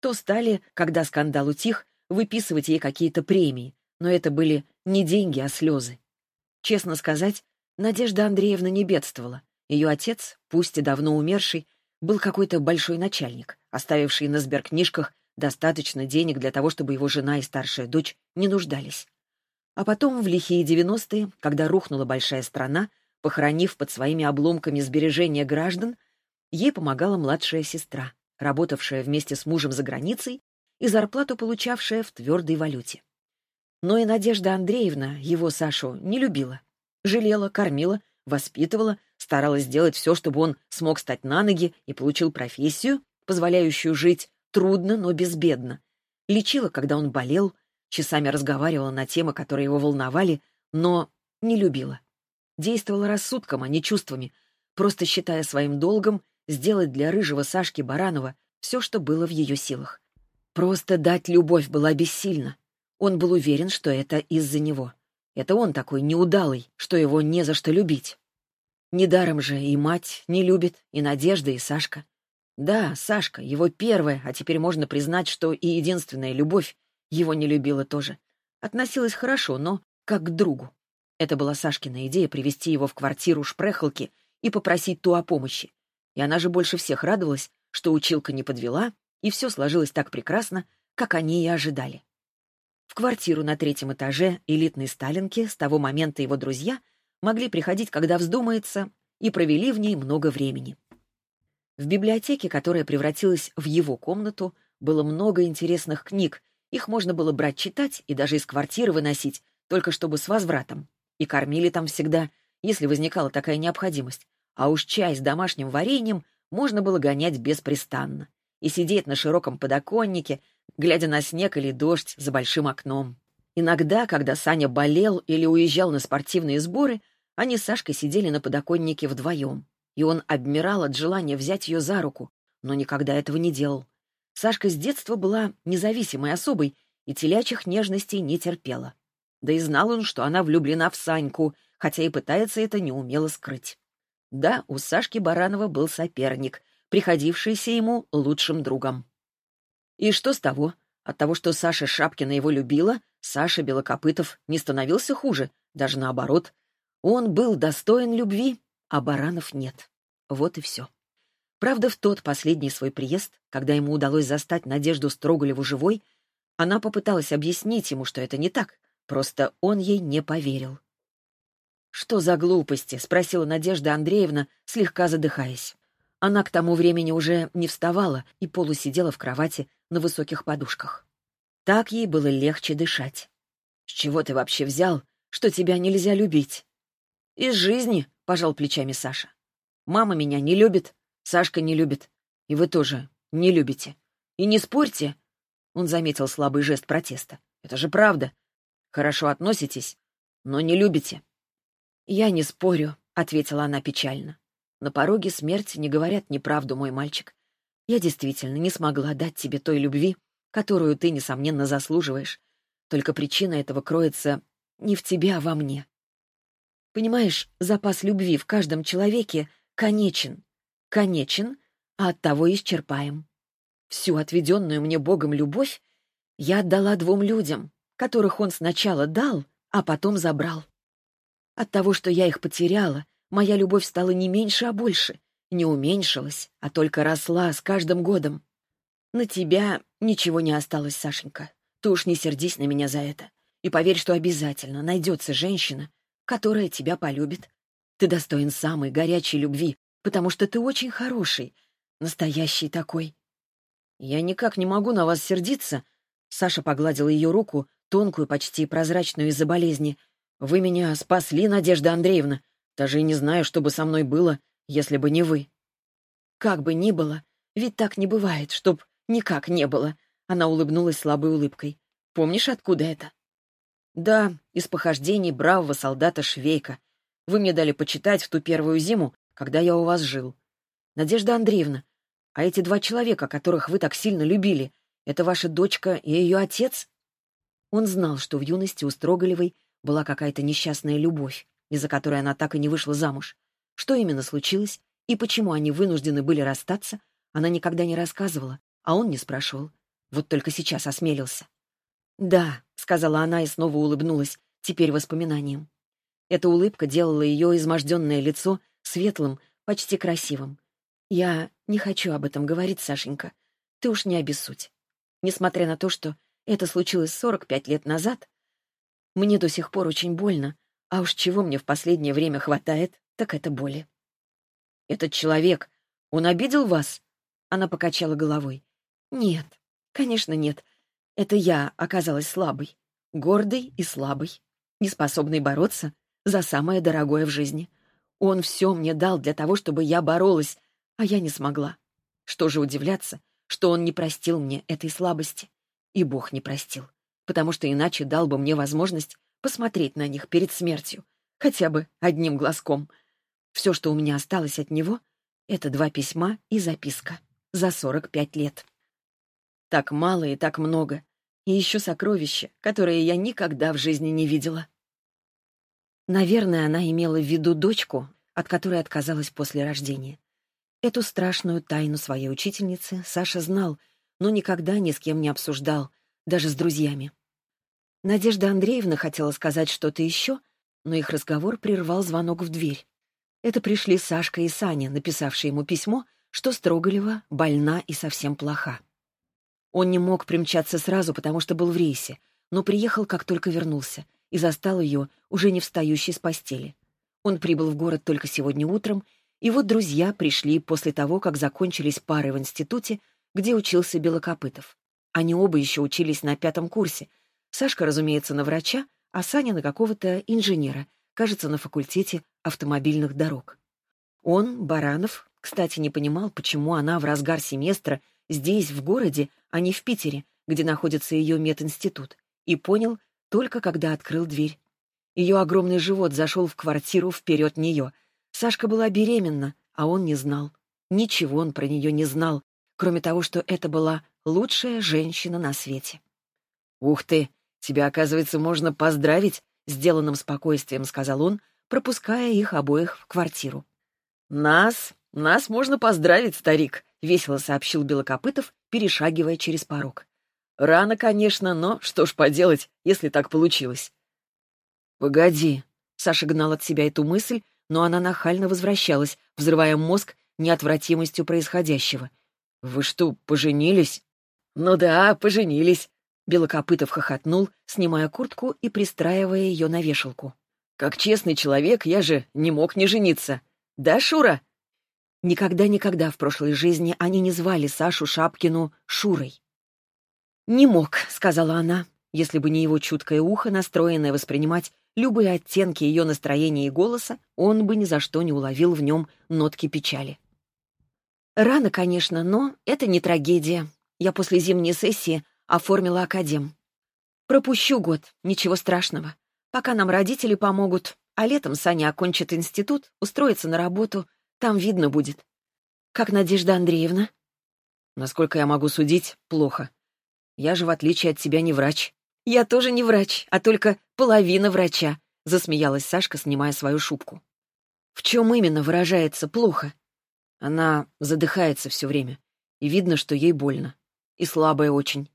то стали, когда скандал утих, выписывать ей какие-то премии, но это были не деньги, а слезы. Честно сказать, Надежда Андреевна не бедствовала. Ее отец, пусть и давно умерший, был какой-то большой начальник, оставивший на сберкнижках достаточно денег для того, чтобы его жена и старшая дочь не нуждались. А потом, в лихие девяностые, когда рухнула большая страна, похоронив под своими обломками сбережения граждан, ей помогала младшая сестра, работавшая вместе с мужем за границей и зарплату получавшая в твердой валюте. Но и Надежда Андреевна его, Сашу, не любила. Жалела, кормила, воспитывала, старалась сделать все, чтобы он смог стать на ноги и получил профессию, позволяющую жить трудно, но безбедно. Лечила, когда он болел, часами разговаривала на темы, которые его волновали, но не любила. Действовала рассудком, а не чувствами, просто считая своим долгом сделать для рыжего Сашки Баранова все, что было в ее силах. Просто дать любовь была бессильна. Он был уверен, что это из-за него. Это он такой неудалый, что его не за что любить. Недаром же и мать не любит, и Надежда, и Сашка. Да, Сашка, его первая, а теперь можно признать, что и единственная любовь его не любила тоже. Относилась хорошо, но как к другу. Это была Сашкина идея привести его в квартиру Шпрехалки и попросить ту о помощи. И она же больше всех радовалась, что училка не подвела и все сложилось так прекрасно, как они и ожидали. В квартиру на третьем этаже элитной Сталинки с того момента его друзья могли приходить, когда вздумается, и провели в ней много времени. В библиотеке, которая превратилась в его комнату, было много интересных книг, их можно было брать читать и даже из квартиры выносить, только чтобы с возвратом. И кормили там всегда, если возникала такая необходимость. А уж чай с домашним вареньем можно было гонять беспрестанно. И сидеть на широком подоконнике, глядя на снег или дождь за большим окном. Иногда, когда Саня болел или уезжал на спортивные сборы, они с Сашкой сидели на подоконнике вдвоем. И он обмирал от желания взять ее за руку, но никогда этого не делал. Сашка с детства была независимой особой и телячьих нежностей не терпела. Да и знал он, что она влюблена в Саньку, хотя и пытается это неумело скрыть. Да, у Сашки Баранова был соперник, приходившийся ему лучшим другом. И что с того? От того, что Саша Шапкина его любила, Саша Белокопытов не становился хуже, даже наоборот. Он был достоин любви, а Баранов нет. Вот и все. Правда, в тот последний свой приезд, когда ему удалось застать Надежду Строголеву живой, она попыталась объяснить ему, что это не так, Просто он ей не поверил. «Что за глупости?» — спросила Надежда Андреевна, слегка задыхаясь. Она к тому времени уже не вставала и полусидела в кровати на высоких подушках. Так ей было легче дышать. «С чего ты вообще взял, что тебя нельзя любить?» «Из жизни», — пожал плечами Саша. «Мама меня не любит, Сашка не любит, и вы тоже не любите. И не спорьте!» Он заметил слабый жест протеста. «Это же правда. Хорошо относитесь, но не любите». «Я не спорю», — ответила она печально. «На пороге смерти не говорят неправду, мой мальчик. Я действительно не смогла дать тебе той любви, которую ты, несомненно, заслуживаешь. Только причина этого кроется не в тебе, а во мне. Понимаешь, запас любви в каждом человеке конечен. Конечен, а оттого исчерпаем. Всю отведенную мне Богом любовь я отдала двум людям, которых он сначала дал, а потом забрал. От того, что я их потеряла, моя любовь стала не меньше, а больше. Не уменьшилась, а только росла с каждым годом. На тебя ничего не осталось, Сашенька. Ты уж не сердись на меня за это. И поверь, что обязательно найдется женщина, которая тебя полюбит. Ты достоин самой горячей любви, потому что ты очень хороший, настоящий такой. Я никак не могу на вас сердиться. Саша погладил ее руку, тонкую, почти прозрачную из-за болезни. «Вы меня спасли, Надежда Андреевна. Даже и не знаю, что бы со мной было, если бы не вы». «Как бы ни было, ведь так не бывает, чтоб никак не было», — она улыбнулась слабой улыбкой. «Помнишь, откуда это?» «Да, из похождений бравого солдата Швейка. Вы мне дали почитать в ту первую зиму, когда я у вас жил. Надежда Андреевна, а эти два человека, которых вы так сильно любили, это ваша дочка и ее отец?» Он знал, что в юности у Строголевой была какая-то несчастная любовь, из-за которой она так и не вышла замуж. Что именно случилось и почему они вынуждены были расстаться, она никогда не рассказывала, а он не спрашивал. Вот только сейчас осмелился. «Да», — сказала она и снова улыбнулась, теперь воспоминанием. Эта улыбка делала ее изможденное лицо светлым, почти красивым. «Я не хочу об этом говорить, Сашенька. Ты уж не обессудь. Несмотря на то, что это случилось 45 лет назад. Мне до сих пор очень больно, а уж чего мне в последнее время хватает, так это боли. «Этот человек, он обидел вас?» Она покачала головой. «Нет, конечно нет. Это я оказалась слабой, гордой и слабой, неспособной бороться за самое дорогое в жизни. Он все мне дал для того, чтобы я боролась, а я не смогла. Что же удивляться, что он не простил мне этой слабости? И Бог не простил, потому что иначе дал бы мне возможность посмотреть на них перед смертью, хотя бы одним глазком. Все, что у меня осталось от него, это два письма и записка за 45 лет. Так мало и так много. И еще сокровища, которые я никогда в жизни не видела. Наверное, она имела в виду дочку, от которой отказалась после рождения. Эту страшную тайну своей учительницы Саша знал — но никогда ни с кем не обсуждал, даже с друзьями. Надежда Андреевна хотела сказать что-то еще, но их разговор прервал звонок в дверь. Это пришли Сашка и Саня, написавшие ему письмо, что Строголева больна и совсем плоха. Он не мог примчаться сразу, потому что был в рейсе, но приехал, как только вернулся, и застал ее, уже не встающей с постели. Он прибыл в город только сегодня утром, и вот друзья пришли после того, как закончились пары в институте, где учился Белокопытов. Они оба еще учились на пятом курсе. Сашка, разумеется, на врача, а Саня на какого-то инженера, кажется, на факультете автомобильных дорог. Он, Баранов, кстати, не понимал, почему она в разгар семестра здесь, в городе, а не в Питере, где находится ее мединститут, и понял только когда открыл дверь. Ее огромный живот зашел в квартиру вперед нее. Сашка была беременна, а он не знал. Ничего он про нее не знал, кроме того, что это была лучшая женщина на свете. «Ух ты! Тебя, оказывается, можно поздравить!» — сделанным спокойствием сказал он, пропуская их обоих в квартиру. «Нас, нас можно поздравить, старик», — весело сообщил Белокопытов, перешагивая через порог. «Рано, конечно, но что ж поделать, если так получилось». «Погоди», — Саша гнал от себя эту мысль, но она нахально возвращалась, взрывая мозг неотвратимостью происходящего. «Вы что, поженились?» «Ну да, поженились», — Белокопытов хохотнул, снимая куртку и пристраивая ее на вешалку. «Как честный человек, я же не мог не жениться. Да, Шура?» Никогда-никогда в прошлой жизни они не звали Сашу Шапкину Шурой. «Не мог», — сказала она, если бы не его чуткое ухо, настроенное воспринимать любые оттенки ее настроения и голоса, он бы ни за что не уловил в нем нотки печали. «Рано, конечно, но это не трагедия. Я после зимней сессии оформила академ. Пропущу год, ничего страшного. Пока нам родители помогут, а летом Саня окончит институт, устроится на работу, там видно будет. Как Надежда Андреевна? Насколько я могу судить, плохо. Я же, в отличие от тебя, не врач. Я тоже не врач, а только половина врача, засмеялась Сашка, снимая свою шубку. В чем именно выражается плохо? Она задыхается все время, и видно, что ей больно. И слабая очень.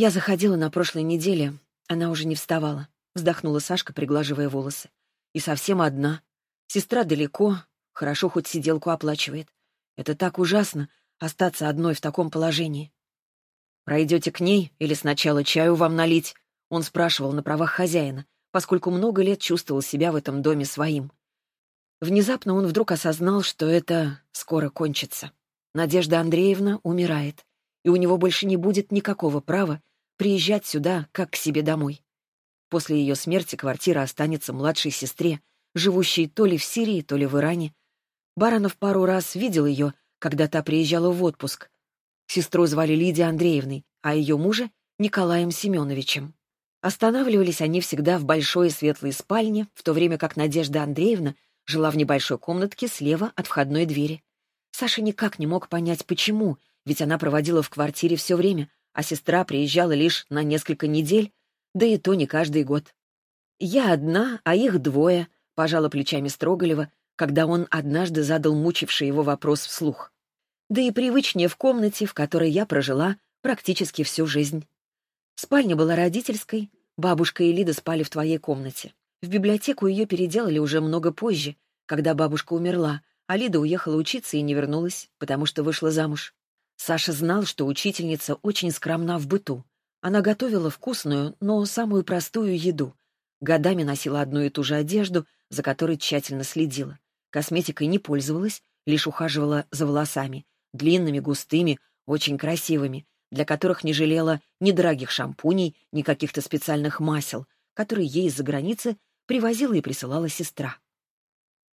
Я заходила на прошлой неделе, она уже не вставала. Вздохнула Сашка, приглаживая волосы. И совсем одна. Сестра далеко, хорошо хоть сиделку оплачивает. Это так ужасно, остаться одной в таком положении. «Пройдете к ней или сначала чаю вам налить?» Он спрашивал на правах хозяина, поскольку много лет чувствовал себя в этом доме своим. Внезапно он вдруг осознал, что это скоро кончится. Надежда Андреевна умирает, и у него больше не будет никакого права приезжать сюда, как к себе домой. После ее смерти квартира останется младшей сестре, живущей то ли в Сирии, то ли в Иране. Баранов пару раз видел ее, когда та приезжала в отпуск. Сестру звали Лидия Андреевной, а ее мужа — Николаем Семеновичем. Останавливались они всегда в большой светлой спальне, в то время как Надежда Андреевна жила в небольшой комнатке слева от входной двери. Саша никак не мог понять, почему, ведь она проводила в квартире все время, а сестра приезжала лишь на несколько недель, да и то не каждый год. «Я одна, а их двое», — пожала плечами Строголева, когда он однажды задал мучивший его вопрос вслух. «Да и привычнее в комнате, в которой я прожила практически всю жизнь. Спальня была родительской, бабушка и Лида спали в твоей комнате. В библиотеку ее переделали уже много позже, когда бабушка умерла, а Лида уехала учиться и не вернулась, потому что вышла замуж. Саша знал, что учительница очень скромна в быту, она готовила вкусную, но самую простую еду. Годами носила одну и ту же одежду, за которой тщательно следила. Косметикой не пользовалась, лишь ухаживала за волосами. Длинными, густыми, очень красивыми, для которых не жалела ни дорогих шампуней, ни каких-то специальных масел, которые ей из-за границы привозила и присылала сестра.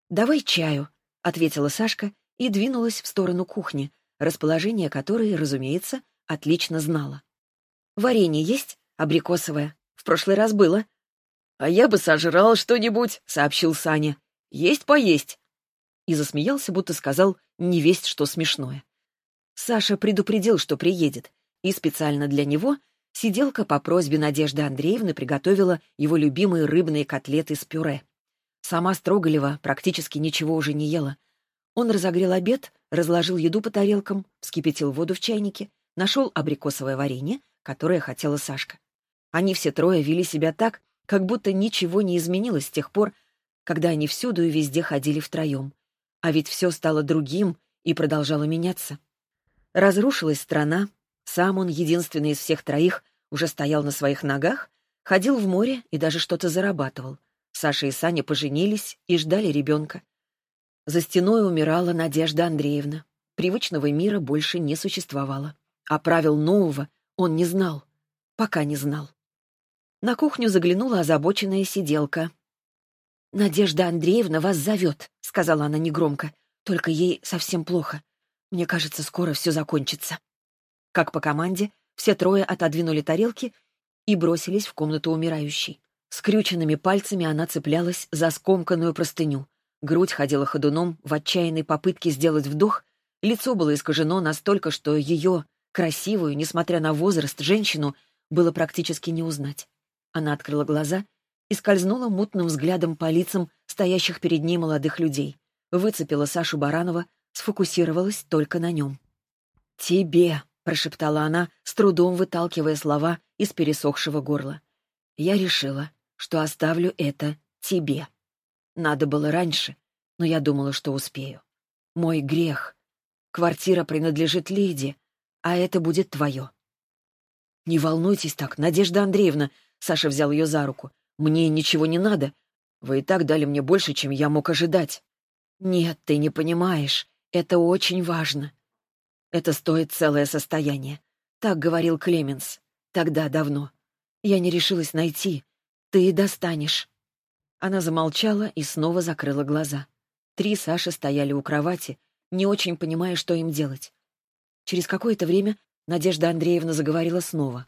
«Давай чаю», — ответила Сашка и двинулась в сторону кухни, расположение которой, разумеется, отлично знала. Варенье есть? Абрикосовое. В прошлый раз было. А я бы сожрал что-нибудь, сообщил Саня. Есть поесть. И засмеялся, будто сказал не весть, что смешное. Саша предупредил, что приедет, и специально для него сиделка по просьбе Надежды Андреевны приготовила его любимые рыбные котлеты с пюре. Сама Строголева практически ничего уже не ела. Он разогрел обед, разложил еду по тарелкам, вскипятил воду в чайнике, нашел абрикосовое варенье, которое хотела Сашка. Они все трое вели себя так, как будто ничего не изменилось с тех пор, когда они всюду и везде ходили втроем. А ведь все стало другим и продолжало меняться. Разрушилась страна, Сам он, единственный из всех троих, уже стоял на своих ногах, ходил в море и даже что-то зарабатывал. Саша и Саня поженились и ждали ребенка. За стеной умирала Надежда Андреевна. Привычного мира больше не существовало. А правил нового он не знал. Пока не знал. На кухню заглянула озабоченная сиделка. «Надежда Андреевна вас зовет», — сказала она негромко. «Только ей совсем плохо. Мне кажется, скоро все закончится». Как по команде, все трое отодвинули тарелки и бросились в комнату умирающей. Скрюченными пальцами она цеплялась за скомканную простыню. Грудь ходила ходуном в отчаянной попытке сделать вдох, лицо было искажено настолько, что ее, красивую, несмотря на возраст, женщину, было практически не узнать. Она открыла глаза и скользнула мутным взглядом по лицам стоящих перед ней молодых людей. Выцепила Сашу Баранова, сфокусировалась только на нем. «Тебе», — прошептала она, с трудом выталкивая слова из пересохшего горла. «Я решила, что оставлю это тебе. Надо было раньше, но я думала, что успею. Мой грех. Квартира принадлежит Лиде, а это будет твое». «Не волнуйтесь так, Надежда Андреевна», — Саша взял ее за руку. «Мне ничего не надо. Вы и так дали мне больше, чем я мог ожидать». «Нет, ты не понимаешь. Это очень важно. Это стоит целое состояние. Так говорил Клеменс. Тогда, давно. Я не решилась найти. Ты достанешь». Она замолчала и снова закрыла глаза. Три Саши стояли у кровати, не очень понимая, что им делать. Через какое-то время Надежда Андреевна заговорила снова.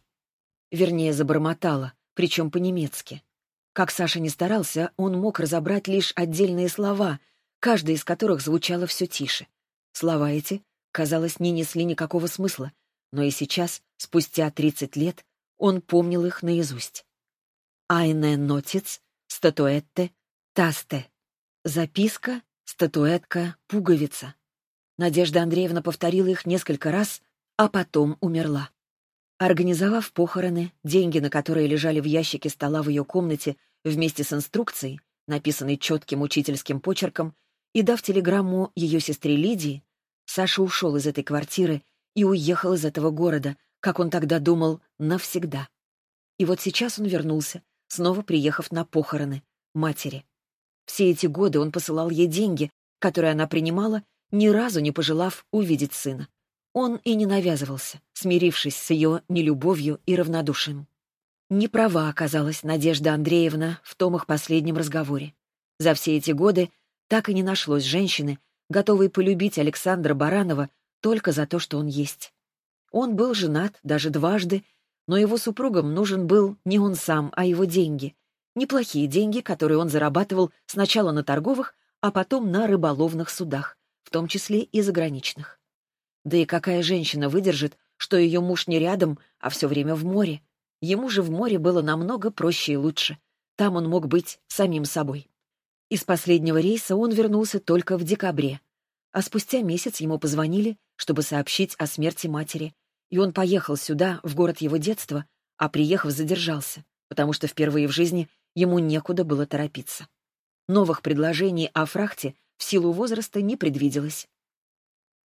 Вернее, забормотала, причем по-немецки. Как Саша не старался, он мог разобрать лишь отдельные слова, каждая из которых звучала все тише. Слова эти, казалось, не несли никакого смысла, но и сейчас, спустя 30 лет, он помнил их наизусть. «Айне нотиц, статуэтте, тасте». Записка, статуэтка, пуговица. Надежда Андреевна повторила их несколько раз, а потом умерла. Организовав похороны, деньги на которые лежали в ящике стола в ее комнате вместе с инструкцией, написанной четким учительским почерком, и дав телеграмму ее сестре Лидии, Саша ушел из этой квартиры и уехал из этого города, как он тогда думал, навсегда. И вот сейчас он вернулся, снова приехав на похороны матери. Все эти годы он посылал ей деньги, которые она принимала, ни разу не пожелав увидеть сына. Он и не навязывался, смирившись с ее нелюбовью и равнодушием. Не права оказалась Надежда Андреевна в том их последнем разговоре. За все эти годы так и не нашлось женщины, готовой полюбить Александра Баранова только за то, что он есть. Он был женат даже дважды, но его супругам нужен был не он сам, а его деньги. Неплохие деньги, которые он зарабатывал сначала на торговых, а потом на рыболовных судах, в том числе и заграничных. Да и какая женщина выдержит, что ее муж не рядом, а все время в море? Ему же в море было намного проще и лучше. Там он мог быть самим собой. Из последнего рейса он вернулся только в декабре, а спустя месяц ему позвонили, чтобы сообщить о смерти матери, и он поехал сюда, в город его детства, а приехав задержался, потому что впервые в жизни ему некуда было торопиться. Новых предложений о фрахте в силу возраста не предвиделось.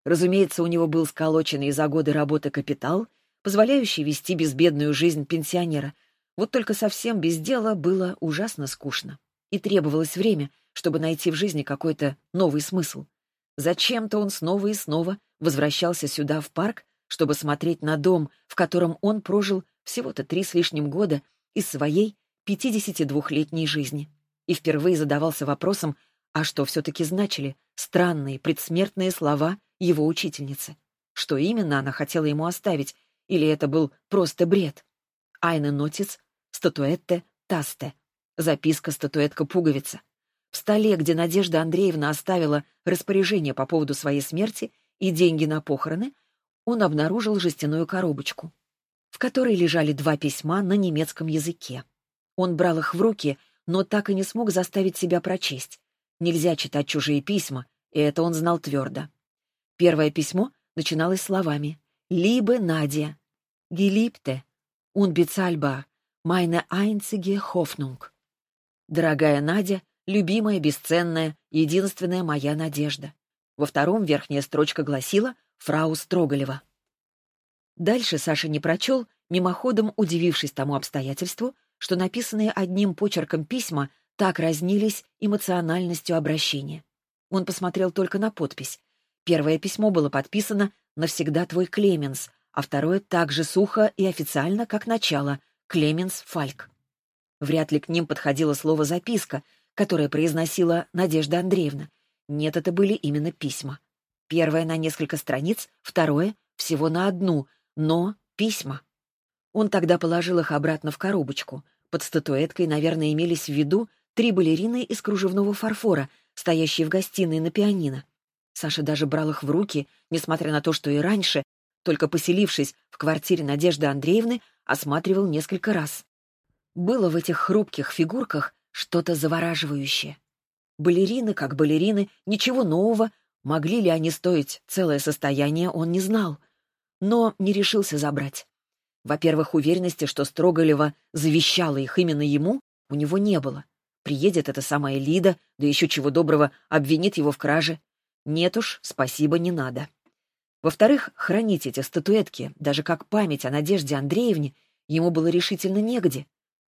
Разумеется, у него был сколоченный за годы работы капитал, позволяющий вести безбедную жизнь пенсионера, вот только совсем без дела было ужасно скучно и требовалось время, чтобы найти в жизни какой-то новый смысл. Зачем-то он снова и снова возвращался сюда, в парк, чтобы смотреть на дом, в котором он прожил всего-то три с лишним года из своей 52-летней жизни. И впервые задавался вопросом, а что все-таки значили странные предсмертные слова его учительницы? Что именно она хотела ему оставить? Или это был просто бред? Айна нотиц, статуэтте, тасте. Записка статуэтка-пуговица. В столе, где Надежда Андреевна оставила распоряжение по поводу своей смерти и деньги на похороны, он обнаружил жестяную коробочку, в которой лежали два письма на немецком языке. Он брал их в руки, но так и не смог заставить себя прочесть. Нельзя читать чужие письма, и это он знал твердо. Первое письмо начиналось словами «Либе Надя, Гелипте, unbezahlbar, meine einzige Hoffnung». «Дорогая Надя, любимая, бесценная, единственная моя надежда». Во втором верхняя строчка гласила «Фрау Строгалева». Дальше Саша не прочел, мимоходом удивившись тому обстоятельству, что написанные одним почерком письма так разнились эмоциональностью обращения. Он посмотрел только на подпись. Первое письмо было подписано «Навсегда твой Клеменс», а второе так же сухо и официально, как начало «Клеменс Фальк». Вряд ли к ним подходило слово «записка», которое произносила Надежда Андреевна. Нет, это были именно письма. Первое на несколько страниц, второе всего на одну, но письма. Он тогда положил их обратно в коробочку. Под статуэткой, наверное, имелись в виду три балерины из кружевного фарфора, стоящие в гостиной на пианино. Саша даже брал их в руки, несмотря на то, что и раньше, только поселившись в квартире Надежды Андреевны, осматривал несколько раз. Было в этих хрупких фигурках что-то завораживающее. Балерины, как балерины, ничего нового, могли ли они стоить целое состояние, он не знал. Но не решился забрать. Во-первых, уверенности, что Строголева завещала их именно ему, у него не было. Приедет эта самая Лида, да еще чего доброго, обвинит его в краже. Нет уж, спасибо, не надо. Во-вторых, хранить эти статуэтки, даже как память о Надежде Андреевне, ему было решительно негде.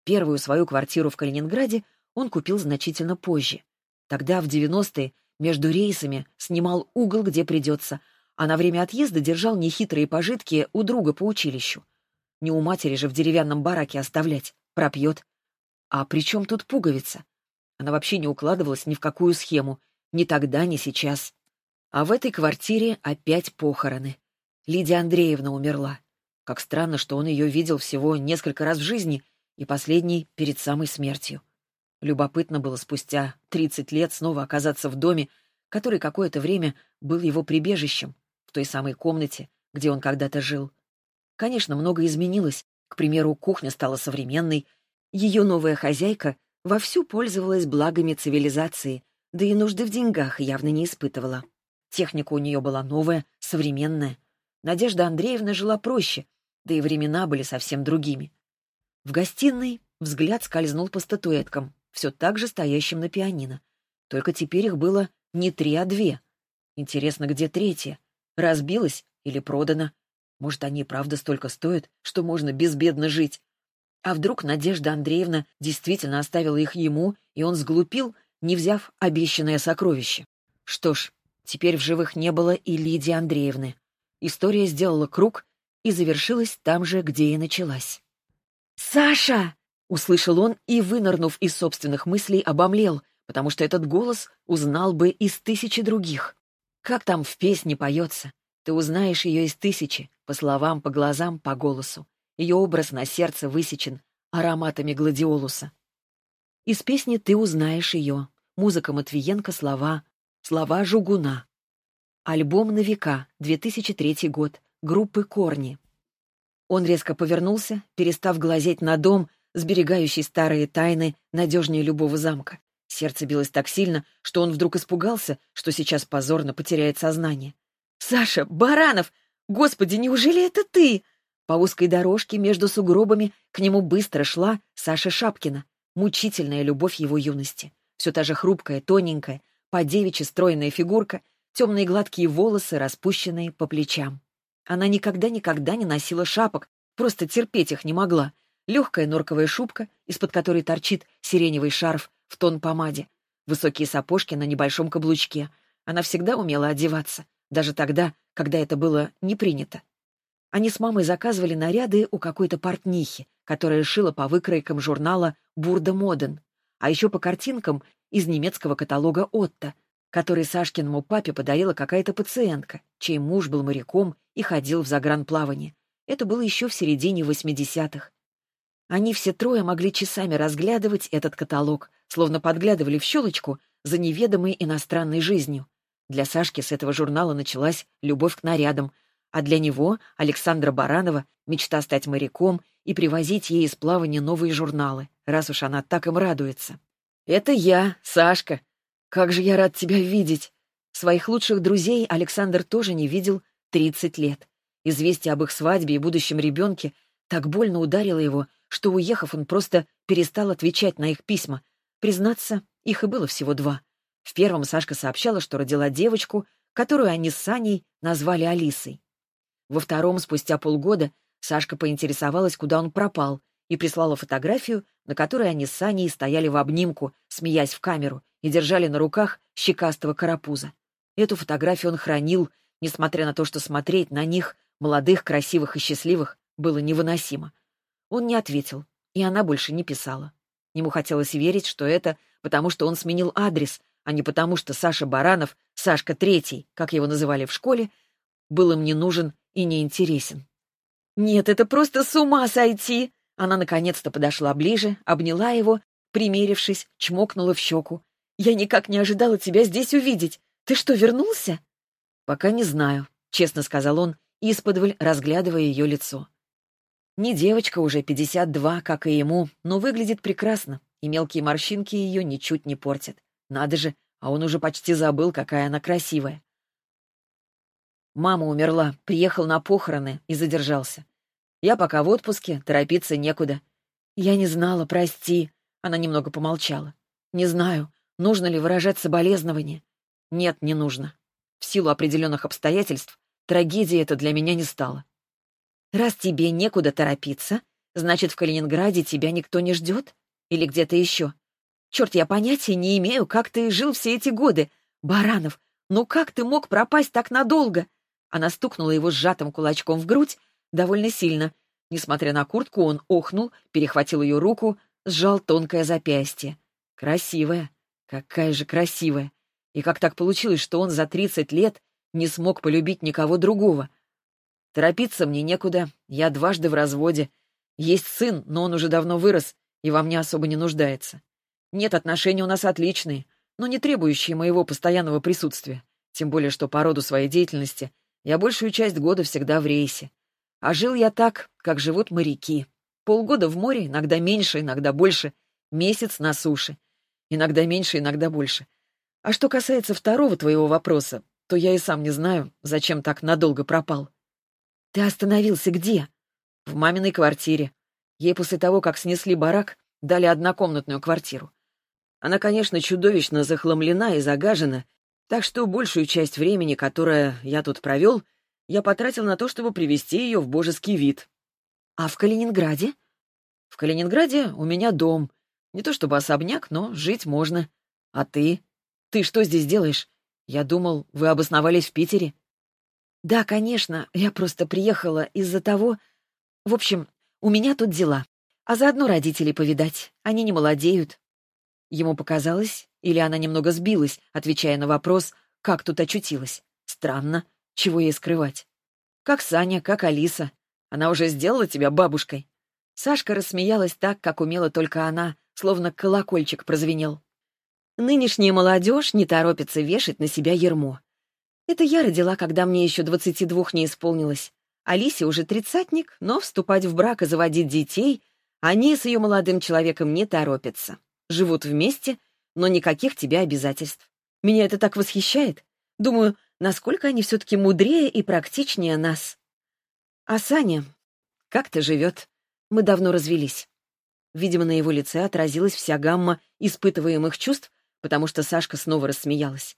Первую свою квартиру в Калининграде он купил значительно позже. Тогда, в 90-е, между рейсами снимал угол, где придется, а на время отъезда держал нехитрые пожитки у друга по училищу. Не у матери же в деревянном бараке оставлять, пропьет. А при чем тут пуговица? Она вообще не укладывалась ни в какую схему, ни тогда, ни сейчас. А в этой квартире опять похороны. Лидия Андреевна умерла. Как странно, что он ее видел всего несколько раз в жизни, и последний перед самой смертью. Любопытно было спустя 30 лет снова оказаться в доме, который какое-то время был его прибежищем, в той самой комнате, где он когда-то жил. Конечно, многое изменилось. К примеру, кухня стала современной. Ее новая хозяйка вовсю пользовалась благами цивилизации, да и нужды в деньгах явно не испытывала. Техника у нее была новая, современная. Надежда Андреевна жила проще, да и времена были совсем другими. В гостиной взгляд скользнул по статуэткам, все так же стоящим на пианино. Только теперь их было не три, а две. Интересно, где третья? Разбилась или продана? Может, они правда столько стоят, что можно безбедно жить? А вдруг Надежда Андреевна действительно оставила их ему, и он сглупил, не взяв обещанное сокровище? Что ж, теперь в живых не было и Лидии Андреевны. История сделала круг и завершилась там же, где и началась. «Саша!» — услышал он и, вынырнув из собственных мыслей, обомлел, потому что этот голос узнал бы из тысячи других. Как там в песне поется? Ты узнаешь ее из тысячи, по словам, по глазам, по голосу. Ее образ на сердце высечен ароматами гладиолуса. Из песни ты узнаешь ее. Музыка Матвиенко, слова. Слова Жугуна. Альбом «На века», 2003 год, группы «Корни». Он резко повернулся, перестав глазеть на дом, сберегающий старые тайны, надежнее любого замка. Сердце билось так сильно, что он вдруг испугался, что сейчас позорно потеряет сознание. «Саша! Баранов! Господи, неужели это ты?» По узкой дорожке между сугробами к нему быстро шла Саша Шапкина, мучительная любовь его юности. Все та же хрупкая, тоненькая, по-девичьи стройная фигурка, темные гладкие волосы, распущенные по плечам. Она никогда-никогда не носила шапок, просто терпеть их не могла. Легкая норковая шубка, из-под которой торчит сиреневый шарф в тон помаде, высокие сапожки на небольшом каблучке. Она всегда умела одеваться даже тогда, когда это было не принято. Они с мамой заказывали наряды у какой-то портнихи, которая шила по выкройкам журнала «Бурда Моден», а еще по картинкам из немецкого каталога «Отто», который Сашкиному папе подарила какая-то пациентка, чей муж был моряком и ходил в загранплавание. Это было еще в середине 80-х. Они все трое могли часами разглядывать этот каталог, словно подглядывали в щелочку за неведомой иностранной жизнью. Для Сашки с этого журнала началась любовь к нарядам, а для него, Александра Баранова, мечта стать моряком и привозить ей из плавания новые журналы, раз уж она так им радуется. «Это я, Сашка. Как же я рад тебя видеть!» Своих лучших друзей Александр тоже не видел 30 лет. Известие об их свадьбе и будущем ребенке так больно ударило его, что, уехав, он просто перестал отвечать на их письма. Признаться, их и было всего два. В первом Сашка сообщала, что родила девочку, которую они с Саней назвали Алисой. Во втором, спустя полгода, Сашка поинтересовалась, куда он пропал, и прислала фотографию, на которой они с Саней стояли в обнимку, смеясь в камеру, и держали на руках щекастого карапуза. Эту фотографию он хранил, несмотря на то, что смотреть на них, молодых, красивых и счастливых, было невыносимо. Он не ответил, и она больше не писала. Ему хотелось верить, что это потому, что он сменил адрес, а не потому, что Саша Баранов, Сашка Третий, как его называли в школе, был им не нужен и не интересен. «Нет, это просто с ума сойти!» Она наконец-то подошла ближе, обняла его, примерившись, чмокнула в щеку. «Я никак не ожидала тебя здесь увидеть. Ты что, вернулся?» «Пока не знаю», — честно сказал он, исподволь разглядывая ее лицо. Не девочка уже, 52, как и ему, но выглядит прекрасно, и мелкие морщинки ее ничуть не портят. Надо же, а он уже почти забыл, какая она красивая. Мама умерла, приехал на похороны и задержался. Я пока в отпуске, торопиться некуда. Я не знала, прости. Она немного помолчала. Не знаю, нужно ли выражать соболезнование. Нет, не нужно. В силу определенных обстоятельств трагедия это для меня не стала. Раз тебе некуда торопиться, значит, в Калининграде тебя никто не ждет? Или где-то еще? Черт, я понятия не имею, как ты жил все эти годы. Баранов, ну как ты мог пропасть так надолго? Она стукнула его сжатым кулачком в грудь довольно сильно. Несмотря на куртку, он охнул, перехватил ее руку, сжал тонкое запястье. Красивая. Какая же красивая. И как так получилось, что он за тридцать лет не смог полюбить никого другого? Торопиться мне некуда, я дважды в разводе. Есть сын, но он уже давно вырос и во мне особо не нуждается. Нет, отношения у нас отличные, но не требующие моего постоянного присутствия. Тем более, что по роду своей деятельности я большую часть года всегда в рейсе. А жил я так, как живут моряки. Полгода в море, иногда меньше, иногда больше. Месяц на суше. Иногда меньше, иногда больше. А что касается второго твоего вопроса, то я и сам не знаю, зачем так надолго пропал. Ты остановился где? В маминой квартире. Ей после того, как снесли барак, дали однокомнатную квартиру. Она, конечно, чудовищно захламлена и загажена, так что большую часть времени, которое я тут провел, я потратил на то, чтобы привести ее в божеский вид. А в Калининграде? В Калининграде у меня дом. Не то чтобы особняк, но жить можно. А ты? Ты что здесь делаешь? Я думал, вы обосновались в Питере. Да, конечно, я просто приехала из-за того... В общем, у меня тут дела. А заодно родителей повидать. Они не молодеют. Ему показалось, или она немного сбилась, отвечая на вопрос, как тут очутилась. Странно, чего ей скрывать. Как Саня, как Алиса. Она уже сделала тебя бабушкой. Сашка рассмеялась так, как умела только она, словно колокольчик прозвенел. Нынешняя молодежь не торопится вешать на себя ермо. Это я родила, когда мне еще двадцати двух не исполнилось. Алисе уже тридцатник, но вступать в брак и заводить детей они с ее молодым человеком не торопятся. Живут вместе, но никаких тебе обязательств. Меня это так восхищает. Думаю, насколько они все-таки мудрее и практичнее нас. А Саня как-то живет. Мы давно развелись. Видимо, на его лице отразилась вся гамма испытываемых чувств, потому что Сашка снова рассмеялась.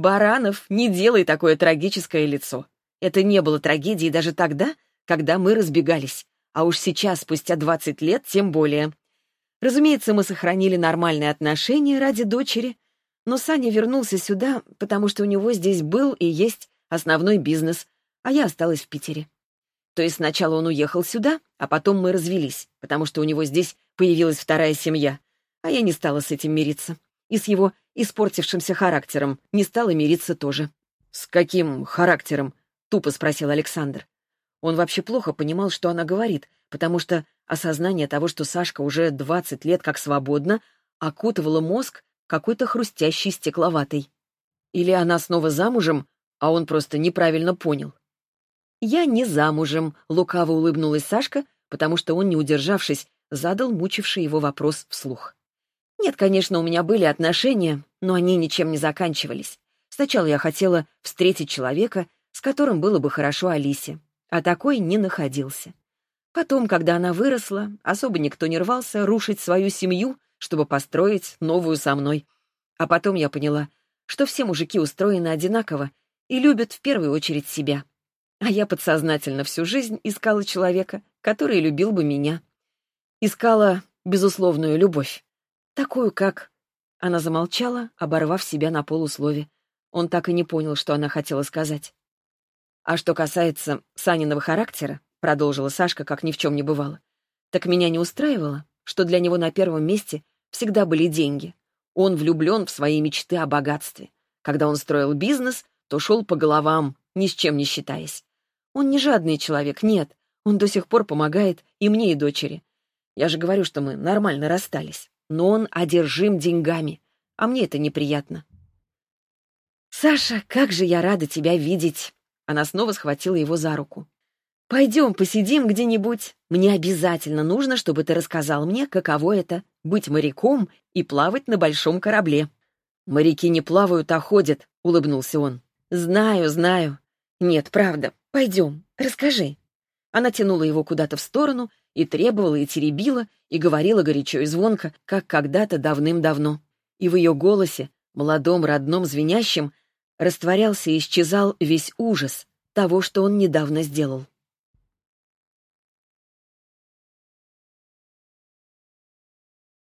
«Баранов, не делай такое трагическое лицо. Это не было трагедией даже тогда, когда мы разбегались. А уж сейчас, спустя двадцать лет, тем более. Разумеется, мы сохранили нормальные отношения ради дочери, но Саня вернулся сюда, потому что у него здесь был и есть основной бизнес, а я осталась в Питере. То есть сначала он уехал сюда, а потом мы развелись, потому что у него здесь появилась вторая семья, а я не стала с этим мириться. И с его испортившимся характером не стала мириться тоже. «С каким характером?» — тупо спросил Александр. Он вообще плохо понимал, что она говорит, потому что осознание того, что Сашка уже 20 лет как свободна, окутывало мозг какой-то хрустящий стекловатой. Или она снова замужем, а он просто неправильно понял. «Я не замужем», — лукаво улыбнулась Сашка, потому что он, не удержавшись, задал мучивший его вопрос вслух. «Нет, конечно, у меня были отношения, но они ничем не заканчивались. Сначала я хотела встретить человека, с которым было бы хорошо Алисе, а такой не находился. Потом, когда она выросла, особо никто не рвался рушить свою семью, чтобы построить новую со мной. А потом я поняла, что все мужики устроены одинаково и любят в первую очередь себя. А я подсознательно всю жизнь искала человека, который любил бы меня. Искала безусловную любовь. Такую, как... Она замолчала, оборвав себя на полуслове. Он так и не понял, что она хотела сказать. «А что касается Саниного характера», — продолжила Сашка, как ни в чем не бывало, «так меня не устраивало, что для него на первом месте всегда были деньги. Он влюблен в свои мечты о богатстве. Когда он строил бизнес, то шел по головам, ни с чем не считаясь. Он не жадный человек, нет. Он до сих пор помогает и мне, и дочери. Я же говорю, что мы нормально расстались. Но он одержим деньгами, а мне это неприятно. «Саша, как же я рада тебя видеть!» Она снова схватила его за руку. «Пойдем посидим где-нибудь. Мне обязательно нужно, чтобы ты рассказал мне, каково это — быть моряком и плавать на большом корабле». «Моряки не плавают, а ходят», — улыбнулся он. «Знаю, знаю. Нет, правда. Пойдем, расскажи». Она тянула его куда-то в сторону и требовала, и теребила, и говорила горячо и звонко, как когда-то давным-давно. И в ее голосе, молодом, родном, звенящем, растворялся и исчезал весь ужас того, что он недавно сделал.